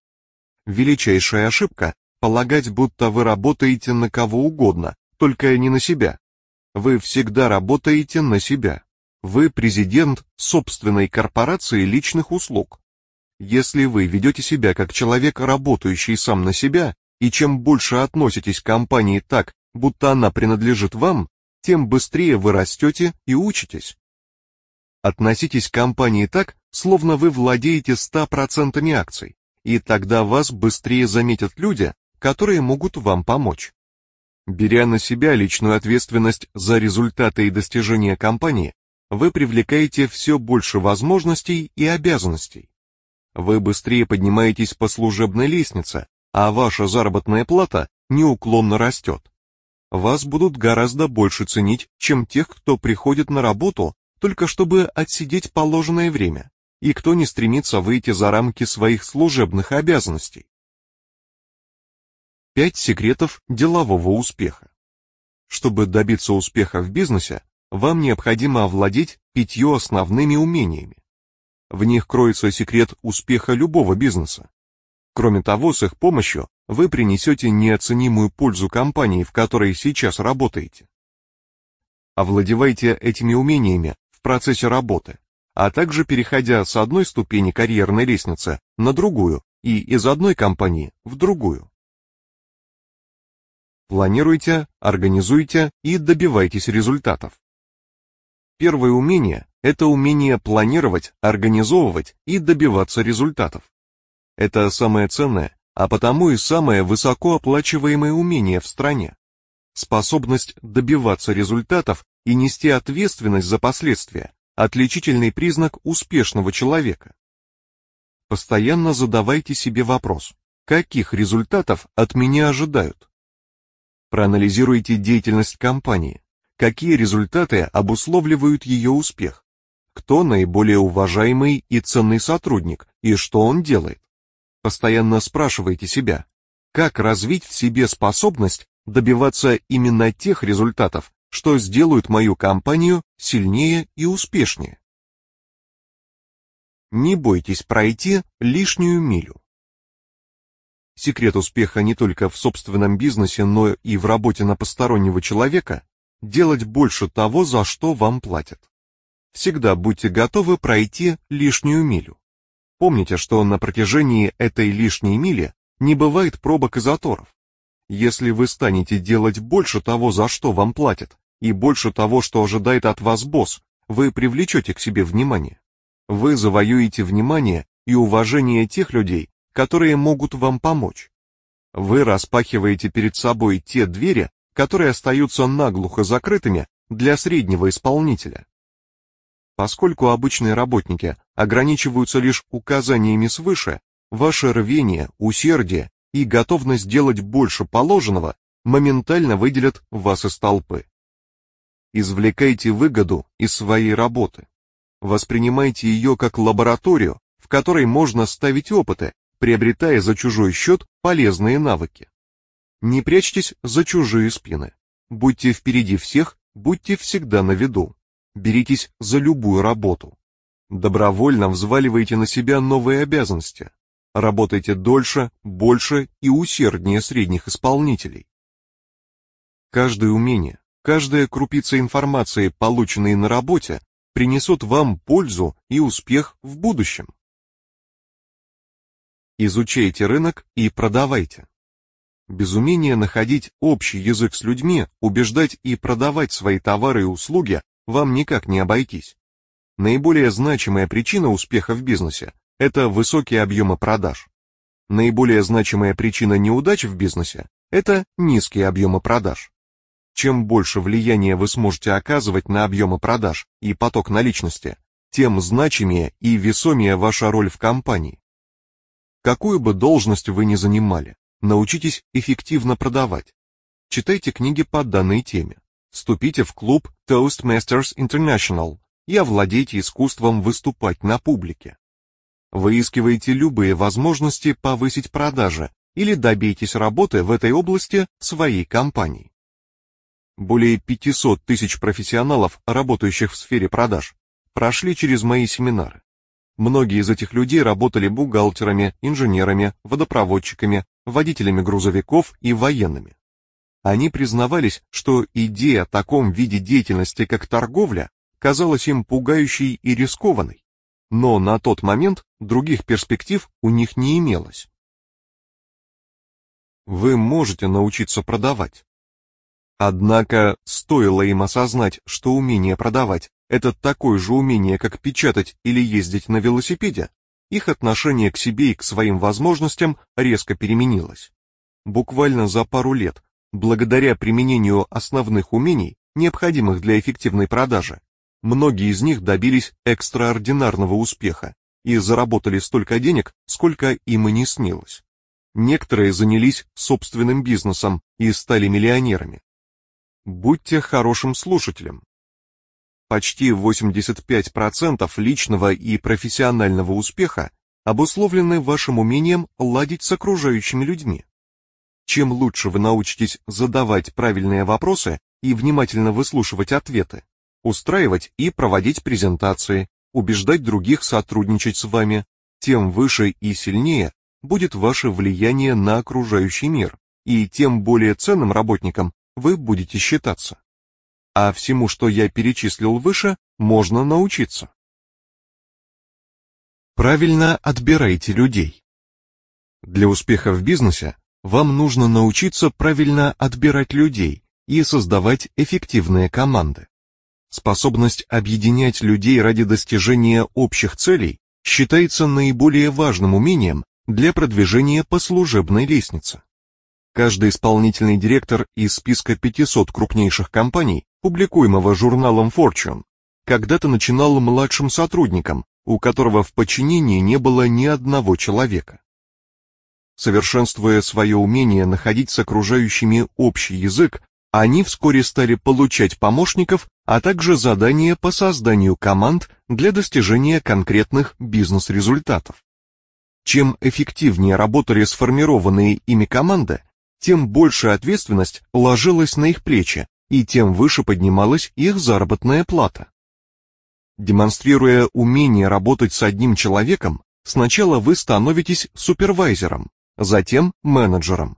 Величайшая ошибка – полагать, будто вы работаете на кого угодно, только не на себя. Вы всегда работаете на себя. Вы президент собственной корпорации личных услуг. Если вы ведете себя как человек, работающий сам на себя, и чем больше относитесь к компании так, будто она принадлежит вам, тем быстрее вы растете и учитесь. Относитесь к компании так, словно вы владеете 100% акций, и тогда вас быстрее заметят люди, которые могут вам помочь. Беря на себя личную ответственность за результаты и достижения компании, вы привлекаете все больше возможностей и обязанностей. Вы быстрее поднимаетесь по служебной лестнице, а ваша заработная плата неуклонно растет. Вас будут гораздо больше ценить, чем тех, кто приходит на работу только чтобы отсидеть положенное время и кто не стремится выйти за рамки своих служебных обязанностей. Пять секретов делового успеха. Чтобы добиться успеха в бизнесе, вам необходимо овладеть пятью основными умениями. В них кроется секрет успеха любого бизнеса. Кроме того, с их помощью вы принесете неоценимую пользу компании, в которой сейчас работаете. Овладевайте этими умениями в процессе работы, а также переходя с одной ступени карьерной лестницы на другую и из одной компании в другую. Планируйте, организуйте и добивайтесь результатов. Первое умение – это умение планировать, организовывать и добиваться результатов. Это самое ценное, а потому и самое высокооплачиваемое умение в стране. Способность добиваться результатов и нести ответственность за последствия – отличительный признак успешного человека. Постоянно задавайте себе вопрос, каких результатов от меня ожидают? Проанализируйте деятельность компании, какие результаты обусловливают ее успех, кто наиболее уважаемый и ценный сотрудник и что он делает. Постоянно спрашивайте себя, как развить в себе способность добиваться именно тех результатов, что сделают мою компанию сильнее и успешнее. Не бойтесь пройти лишнюю милю. Секрет успеха не только в собственном бизнесе, но и в работе на постороннего человека – делать больше того, за что вам платят. Всегда будьте готовы пройти лишнюю милю. Помните, что на протяжении этой лишней мили не бывает пробок и заторов. Если вы станете делать больше того, за что вам платят, и больше того, что ожидает от вас босс, вы привлечете к себе внимание. Вы завоюете внимание и уважение тех людей, которые могут вам помочь. Вы распахиваете перед собой те двери, которые остаются наглухо закрытыми для среднего исполнителя. Поскольку обычные работники ограничиваются лишь указаниями свыше, ваше рвение, усердие и готовность делать больше положенного моментально выделят вас из толпы. Извлекайте выгоду из своей работы. Воспринимайте ее как лабораторию, в которой можно ставить опыты, приобретая за чужой счет полезные навыки. Не прячьтесь за чужие спины. Будьте впереди всех, будьте всегда на виду. Беритесь за любую работу. Добровольно взваливайте на себя новые обязанности. Работайте дольше, больше и усерднее средних исполнителей. Каждое умение, каждая крупица информации, полученной на работе, принесут вам пользу и успех в будущем. Изучайте рынок и продавайте. Без умения находить общий язык с людьми, убеждать и продавать свои товары и услуги вам никак не обойтись. Наиболее значимая причина успеха в бизнесе – это высокие объемы продаж. Наиболее значимая причина неудач в бизнесе – это низкие объемы продаж. Чем больше влияния вы сможете оказывать на объемы продаж и поток наличности, тем значимее и весомее ваша роль в компании. Какую бы должность вы ни занимали, научитесь эффективно продавать. Читайте книги по данной теме. Вступите в клуб Toastmasters International и овладейте искусством выступать на публике. Выискивайте любые возможности повысить продажи или добейтесь работы в этой области своей компании. Более 500 тысяч профессионалов, работающих в сфере продаж, прошли через мои семинары. Многие из этих людей работали бухгалтерами, инженерами, водопроводчиками, водителями грузовиков и военными. Они признавались, что идея о таком виде деятельности, как торговля, казалась им пугающей и рискованной, но на тот момент других перспектив у них не имелось. Вы можете научиться продавать. Однако, стоило им осознать, что умение продавать – это такое же умение, как печатать или ездить на велосипеде, их отношение к себе и к своим возможностям резко переменилось. Буквально за пару лет Благодаря применению основных умений, необходимых для эффективной продажи, многие из них добились экстраординарного успеха и заработали столько денег, сколько им и не снилось. Некоторые занялись собственным бизнесом и стали миллионерами. Будьте хорошим слушателем. Почти 85% личного и профессионального успеха обусловлены вашим умением ладить с окружающими людьми. Чем лучше вы научитесь задавать правильные вопросы и внимательно выслушивать ответы, устраивать и проводить презентации, убеждать других сотрудничать с вами, тем выше и сильнее будет ваше влияние на окружающий мир, и тем более ценным работником вы будете считаться. А всему, что я перечислил выше, можно научиться. Правильно отбирайте людей. Для успеха в бизнесе вам нужно научиться правильно отбирать людей и создавать эффективные команды. Способность объединять людей ради достижения общих целей считается наиболее важным умением для продвижения по служебной лестнице. Каждый исполнительный директор из списка 500 крупнейших компаний, публикуемого журналом Fortune, когда-то начинал младшим сотрудником, у которого в подчинении не было ни одного человека. Совершенствуя свое умение находить с окружающими общий язык, они вскоре стали получать помощников, а также задания по созданию команд для достижения конкретных бизнес-результатов. Чем эффективнее работали сформированные ими команды, тем больше ответственность ложилась на их плечи, и тем выше поднималась их заработная плата. Демонстрируя умение работать с одним человеком, сначала вы становитесь супервайзером, затем менеджером.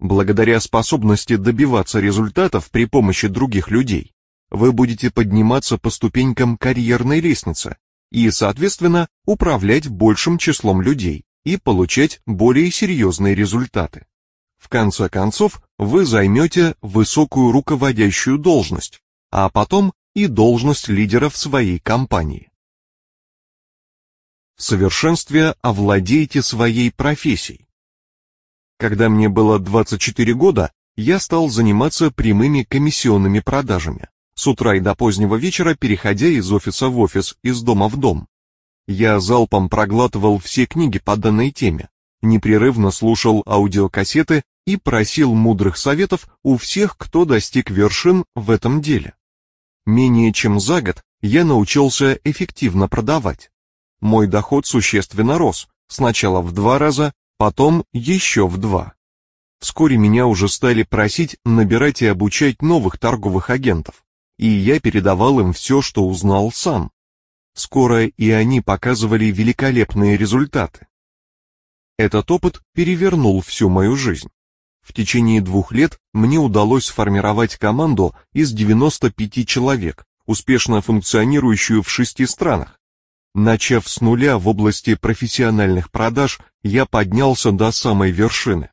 Благодаря способности добиваться результатов при помощи других людей, вы будете подниматься по ступенькам карьерной лестницы и, соответственно, управлять большим числом людей и получать более серьезные результаты. В конце концов, вы займете высокую руководящую должность, а потом и должность лидера в своей компании. В совершенстве овладейте своей профессией. Когда мне было 24 года, я стал заниматься прямыми комиссионными продажами, с утра и до позднего вечера переходя из офиса в офис, из дома в дом. Я залпом проглатывал все книги по данной теме, непрерывно слушал аудиокассеты и просил мудрых советов у всех, кто достиг вершин в этом деле. Менее чем за год я научился эффективно продавать. Мой доход существенно рос, сначала в два раза, потом еще в два. Вскоре меня уже стали просить набирать и обучать новых торговых агентов, и я передавал им все, что узнал сам. Скоро и они показывали великолепные результаты. Этот опыт перевернул всю мою жизнь. В течение двух лет мне удалось сформировать команду из 95 человек, успешно функционирующую в шести странах. Начав с нуля в области профессиональных продаж, я поднялся до самой вершины.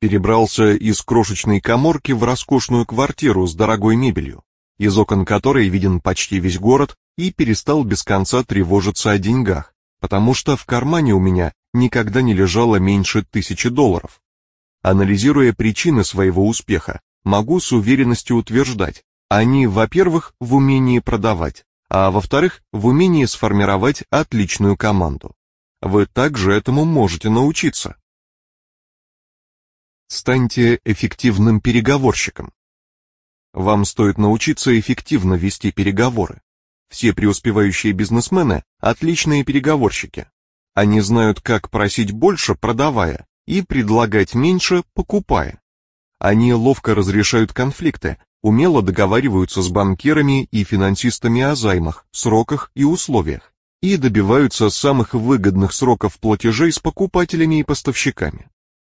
Перебрался из крошечной каморки в роскошную квартиру с дорогой мебелью, из окон которой виден почти весь город, и перестал без конца тревожиться о деньгах, потому что в кармане у меня никогда не лежало меньше тысячи долларов. Анализируя причины своего успеха, могу с уверенностью утверждать, они, во-первых, в умении продавать, а во-вторых, в умении сформировать отличную команду. Вы также этому можете научиться. Станьте эффективным переговорщиком. Вам стоит научиться эффективно вести переговоры. Все преуспевающие бизнесмены – отличные переговорщики. Они знают, как просить больше, продавая, и предлагать меньше, покупая. Они ловко разрешают конфликты, умело договариваются с банкирами и финансистами о займах, сроках и условиях, и добиваются самых выгодных сроков платежей с покупателями и поставщиками.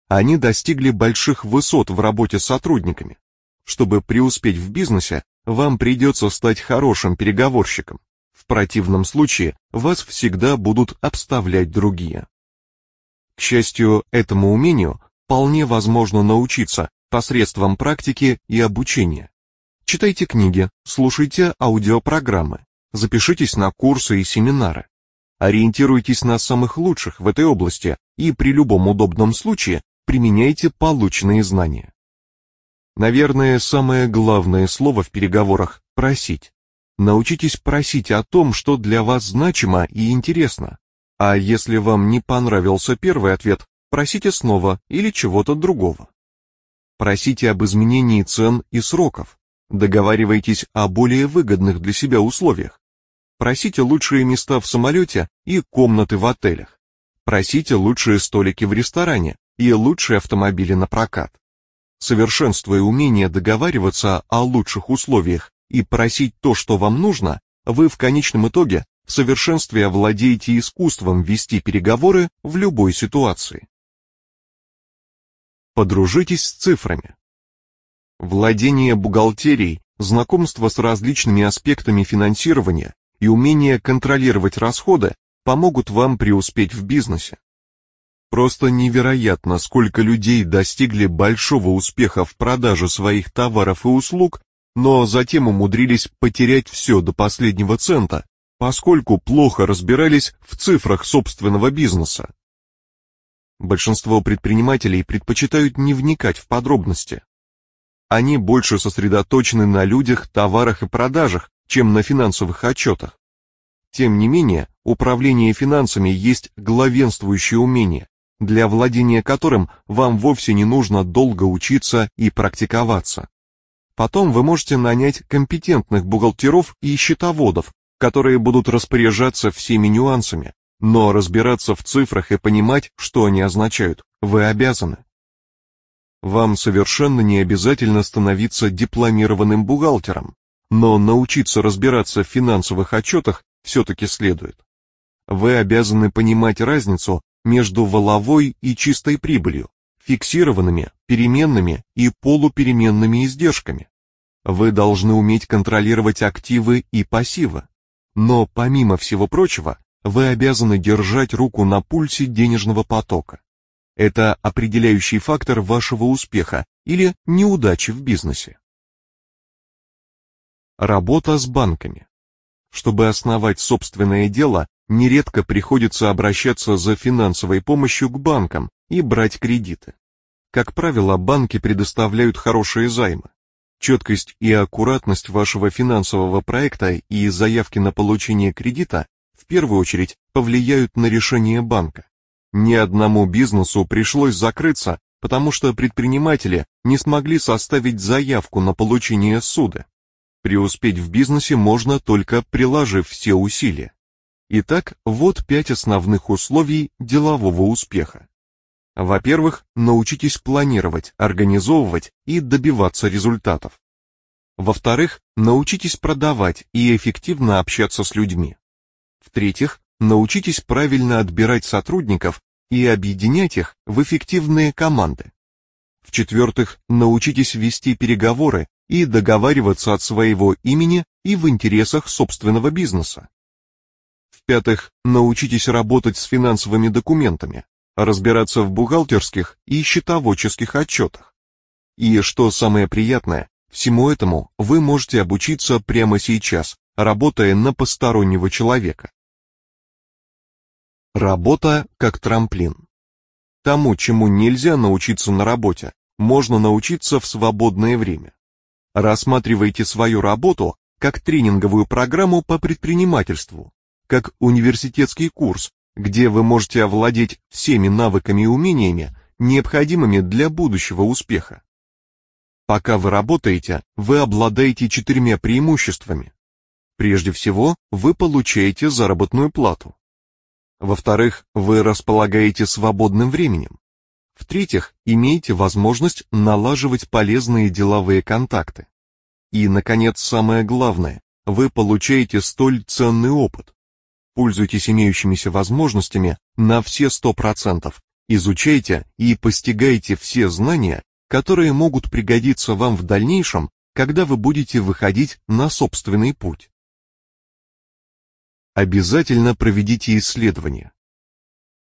Они достигли больших высот в работе с сотрудниками. Чтобы преуспеть в бизнесе, вам придется стать хорошим переговорщиком. Противном случае вас всегда будут обставлять другие. К счастью, этому умению вполне возможно научиться посредством практики и обучения. Читайте книги, слушайте аудиопрограммы, запишитесь на курсы и семинары. Ориентируйтесь на самых лучших в этой области и при любом удобном случае применяйте полученные знания. Наверное, самое главное слово в переговорах – просить. Научитесь просить о том, что для вас значимо и интересно, а если вам не понравился первый ответ, просите снова или чего-то другого. Просите об изменении цен и сроков. Договаривайтесь о более выгодных для себя условиях. Просите лучшие места в самолете и комнаты в отелях. Просите лучшие столики в ресторане и лучшие автомобили на прокат. Совершенствуя умение договариваться о лучших условиях и просить то, что вам нужно, вы в конечном итоге в совершенстве овладеете искусством вести переговоры в любой ситуации. Подружитесь с цифрами. Владение бухгалтерией, знакомство с различными аспектами финансирования и умение контролировать расходы помогут вам преуспеть в бизнесе. Просто невероятно, сколько людей достигли большого успеха в продаже своих товаров и услуг, но затем умудрились потерять все до последнего цента, поскольку плохо разбирались в цифрах собственного бизнеса. Большинство предпринимателей предпочитают не вникать в подробности, они больше сосредоточены на людях, товарах и продажах, чем на финансовых отчетах. Тем не менее, управление финансами есть главенствующее умение, для владения которым вам вовсе не нужно долго учиться и практиковаться. Потом вы можете нанять компетентных бухгалтеров и счетоводов, которые будут распоряжаться всеми нюансами, но разбираться в цифрах и понимать, что они означают, вы обязаны. Вам совершенно не обязательно становиться дипломированным бухгалтером, но научиться разбираться в финансовых отчетах все-таки следует. Вы обязаны понимать разницу между воловой и чистой прибылью, фиксированными, переменными и полупеременными издержками. Вы должны уметь контролировать активы и пассивы. Но помимо всего прочего, вы обязаны держать руку на пульсе денежного потока. Это определяющий фактор вашего успеха или неудачи в бизнесе. Работа с банками. Чтобы основать собственное дело, нередко приходится обращаться за финансовой помощью к банкам и брать кредиты. Как правило, банки предоставляют хорошие займы. Четкость и аккуратность вашего финансового проекта и заявки на получение кредита в первую очередь повлияют на решение банка. Ни одному бизнесу пришлось закрыться, потому что предприниматели не смогли составить заявку на получение суда. Преуспеть в бизнесе можно только приложив все усилия. Итак, вот пять основных условий делового успеха. Во-первых, научитесь планировать, организовывать и добиваться результатов. Во-вторых, научитесь продавать и эффективно общаться с людьми. В-третьих, научитесь правильно отбирать сотрудников и объединять их в эффективные команды. В-четвертых, научитесь вести переговоры и договариваться от своего имени и в интересах собственного бизнеса. В-пятых, научитесь работать с финансовыми документами, разбираться в бухгалтерских и счетоводческих отчетах. И что самое приятное, всему этому вы можете обучиться прямо сейчас, работая на постороннего человека. Работа как трамплин. Тому, чему нельзя научиться на работе, можно научиться в свободное время. Рассматривайте свою работу как тренинговую программу по предпринимательству, как университетский курс, где вы можете овладеть всеми навыками и умениями, необходимыми для будущего успеха. Пока вы работаете, вы обладаете четырьмя преимуществами. Прежде всего, вы получаете заработную плату. Во-вторых, вы располагаете свободным временем. В-третьих, имеете возможность налаживать полезные деловые контакты. И, наконец, самое главное, вы получаете столь ценный опыт. Пользуйтесь имеющимися возможностями на все 100%, изучайте и постигайте все знания, которые могут пригодиться вам в дальнейшем, когда вы будете выходить на собственный путь обязательно проведите исследования.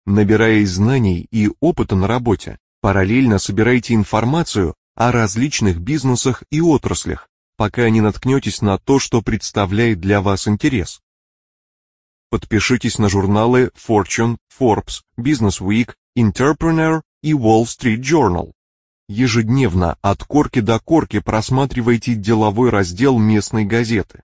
Набираясь знаний и опыта на работе, параллельно собирайте информацию о различных бизнесах и отраслях, пока не наткнетесь на то, что представляет для вас интерес. Подпишитесь на журналы Fortune, Forbes, Business Week, Entrepreneur и Wall Street Journal. Ежедневно от корки до корки просматривайте деловой раздел местной газеты.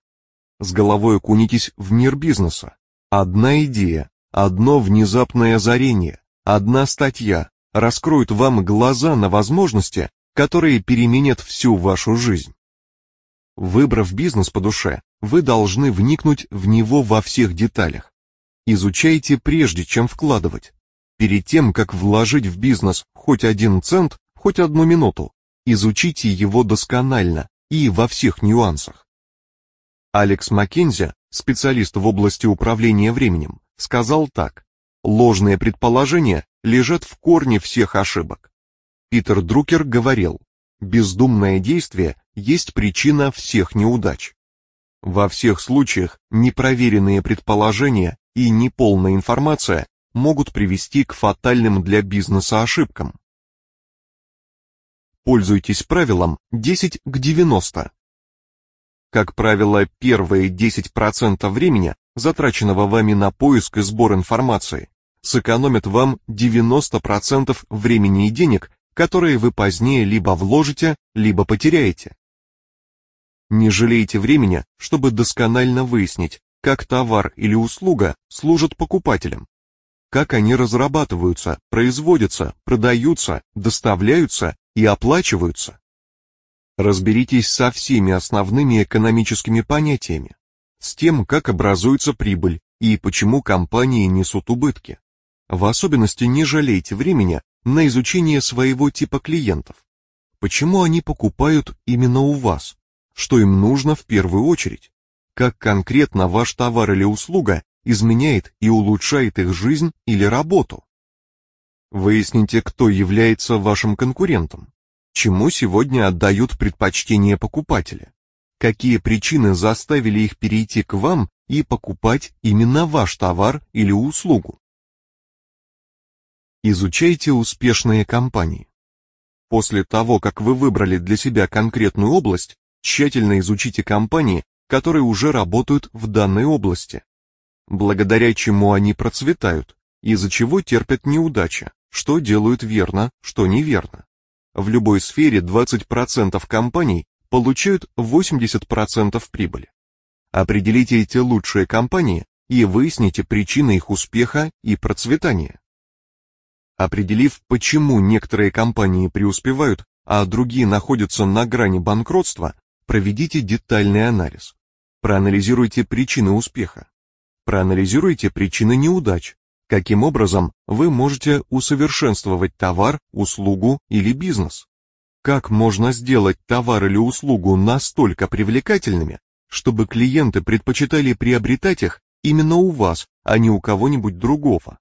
С головой окунитесь в мир бизнеса. Одна идея, одно внезапное озарение, одна статья раскроют вам глаза на возможности, которые переменят всю вашу жизнь. Выбрав бизнес по душе, вы должны вникнуть в него во всех деталях. Изучайте прежде, чем вкладывать. Перед тем, как вложить в бизнес хоть один цент, хоть одну минуту, изучите его досконально и во всех нюансах. Алекс Маккензи, специалист в области управления временем, сказал так: ложные предположения лежат в корне всех ошибок. Питер Друкер говорил: бездумное действие есть причина всех неудач. Во всех случаях непроверенные предположения и неполная информация могут привести к фатальным для бизнеса ошибкам. Пользуйтесь правилом 10 к 90. Как правило, первые 10% времени, затраченного вами на поиск и сбор информации, сэкономят вам 90% времени и денег, которые вы позднее либо вложите, либо потеряете. Не жалейте времени, чтобы досконально выяснить, как товар или услуга служат покупателям, как они разрабатываются, производятся, продаются, доставляются и оплачиваются. Разберитесь со всеми основными экономическими понятиями, с тем, как образуется прибыль и почему компании несут убытки. В особенности не жалейте времени на изучение своего типа клиентов. Почему они покупают именно у вас? Что им нужно в первую очередь? Как конкретно ваш товар или услуга изменяет и улучшает их жизнь или работу. Выясните, кто является вашим конкурентом, чему сегодня отдают предпочтение покупатели, какие причины заставили их перейти к вам и покупать именно ваш товар или услугу. Изучайте успешные компании. После того, как вы выбрали для себя конкретную область, тщательно изучите компании, которые уже работают в данной области благодаря чему они процветают, из-за чего терпят неудачи, что делают верно, что неверно. В любой сфере 20% компаний получают 80% прибыли. Определите эти лучшие компании и выясните причины их успеха и процветания. Определив, почему некоторые компании преуспевают, а другие находятся на грани банкротства, проведите детальный анализ. Проанализируйте причины успеха. Проанализируйте причины неудач. Каким образом вы можете усовершенствовать товар, услугу или бизнес? Как можно сделать товар или услугу настолько привлекательными, чтобы клиенты предпочитали приобретать их именно у вас, а не у кого-нибудь другого?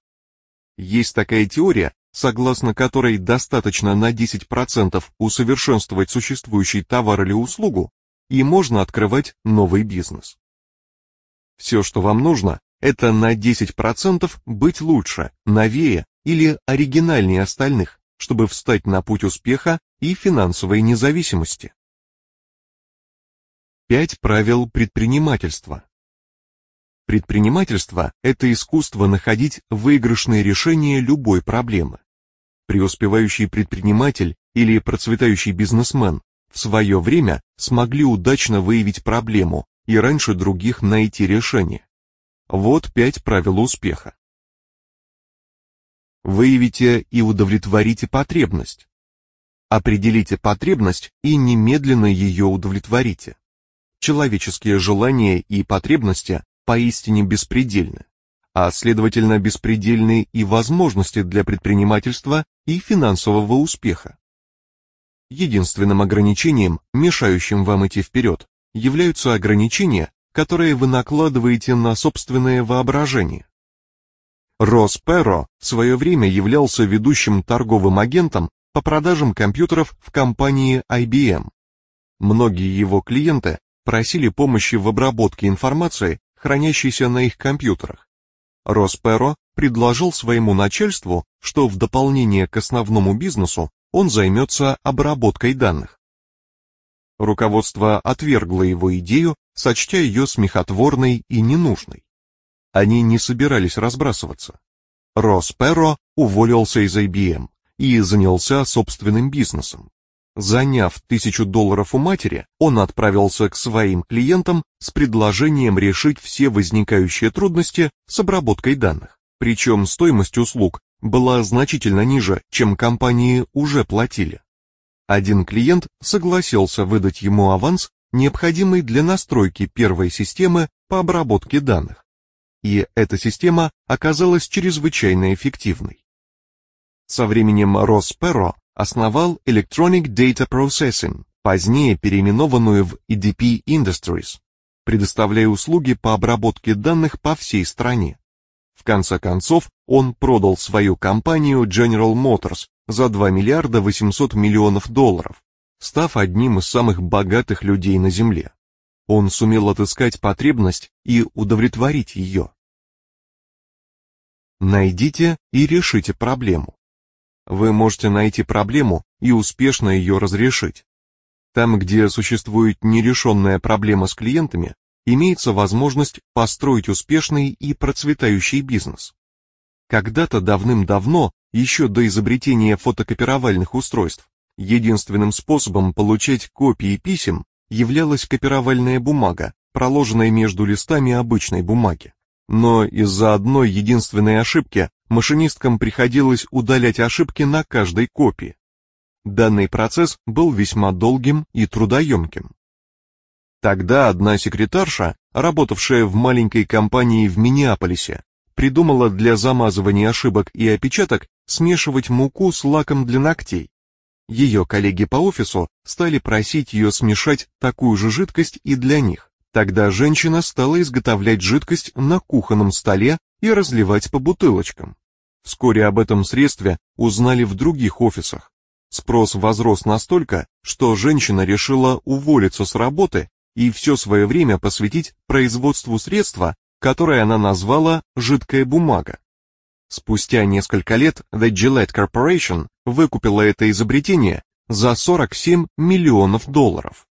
Есть такая теория, согласно которой достаточно на 10% усовершенствовать существующий товар или услугу, и можно открывать новый бизнес. Все, что вам нужно, это на 10% быть лучше, новее или оригинальнее остальных, чтобы встать на путь успеха и финансовой независимости. 5 правил предпринимательства. Предпринимательство – это искусство находить выигрышные решения любой проблемы. Преуспевающий предприниматель или процветающий бизнесмен в свое время смогли удачно выявить проблему и раньше других найти решение. Вот пять правил успеха. Выявите и удовлетворите потребность. Определите потребность и немедленно ее удовлетворите. Человеческие желания и потребности поистине беспредельны, а следовательно беспредельны и возможности для предпринимательства и финансового успеха. Единственным ограничением, мешающим вам идти вперед, являются ограничения, которые вы накладываете на собственное воображение. Росс Перро в свое время являлся ведущим торговым агентом по продажам компьютеров в компании IBM. Многие его клиенты просили помощи в обработке информации, хранящейся на их компьютерах. Росс Перро предложил своему начальству, что в дополнение к основному бизнесу он займется обработкой данных. Руководство отвергло его идею, сочтя ее смехотворной и ненужной. Они не собирались разбрасываться. Росс Перро уволился из IBM и занялся собственным бизнесом. Заняв тысячу долларов у матери, он отправился к своим клиентам с предложением решить все возникающие трудности с обработкой данных. Причем стоимость услуг была значительно ниже, чем компании уже платили. Один клиент согласился выдать ему аванс необходимый для настройки первой системы по обработке данных. И эта система оказалась чрезвычайно эффективной. Со временем Росс Перро основал Electronic Data Processing, позднее переименованную в EDP Industries, предоставляя услуги по обработке данных по всей стране. В конце концов, он продал свою компанию General Motors за 2 миллиарда 800 миллионов долларов, став одним из самых богатых людей на Земле. Он сумел отыскать потребность и удовлетворить ее. Найдите и решите проблему. Вы можете найти проблему и успешно ее разрешить. Там, где существует нерешенная проблема с клиентами, имеется возможность построить успешный и процветающий бизнес. Когда-то давным-давно, еще до изобретения фотокопировальных устройств, единственным способом получать копии писем являлась копировальная бумага, проложенная между листами обычной бумаги. Но из-за одной единственной ошибки машинисткам приходилось удалять ошибки на каждой копии. Данный процесс был весьма долгим и трудоемким. Тогда одна секретарша, работавшая в маленькой компании в Миннеаполисе, придумала для замазывания ошибок и опечаток смешивать муку с лаком для ногтей. Ее коллеги по офису стали просить ее смешать такую же жидкость и для них. Тогда женщина стала изготовлять жидкость на кухонном столе и разливать по бутылочкам. Вскоре об этом средстве узнали в других офисах. Спрос возрос настолько, что женщина решила уволиться с работы и все свое время посвятить производству средства, которое она назвала «жидкая бумага». Спустя несколько лет The Gillette Corporation выкупила это изобретение за 47 миллионов долларов.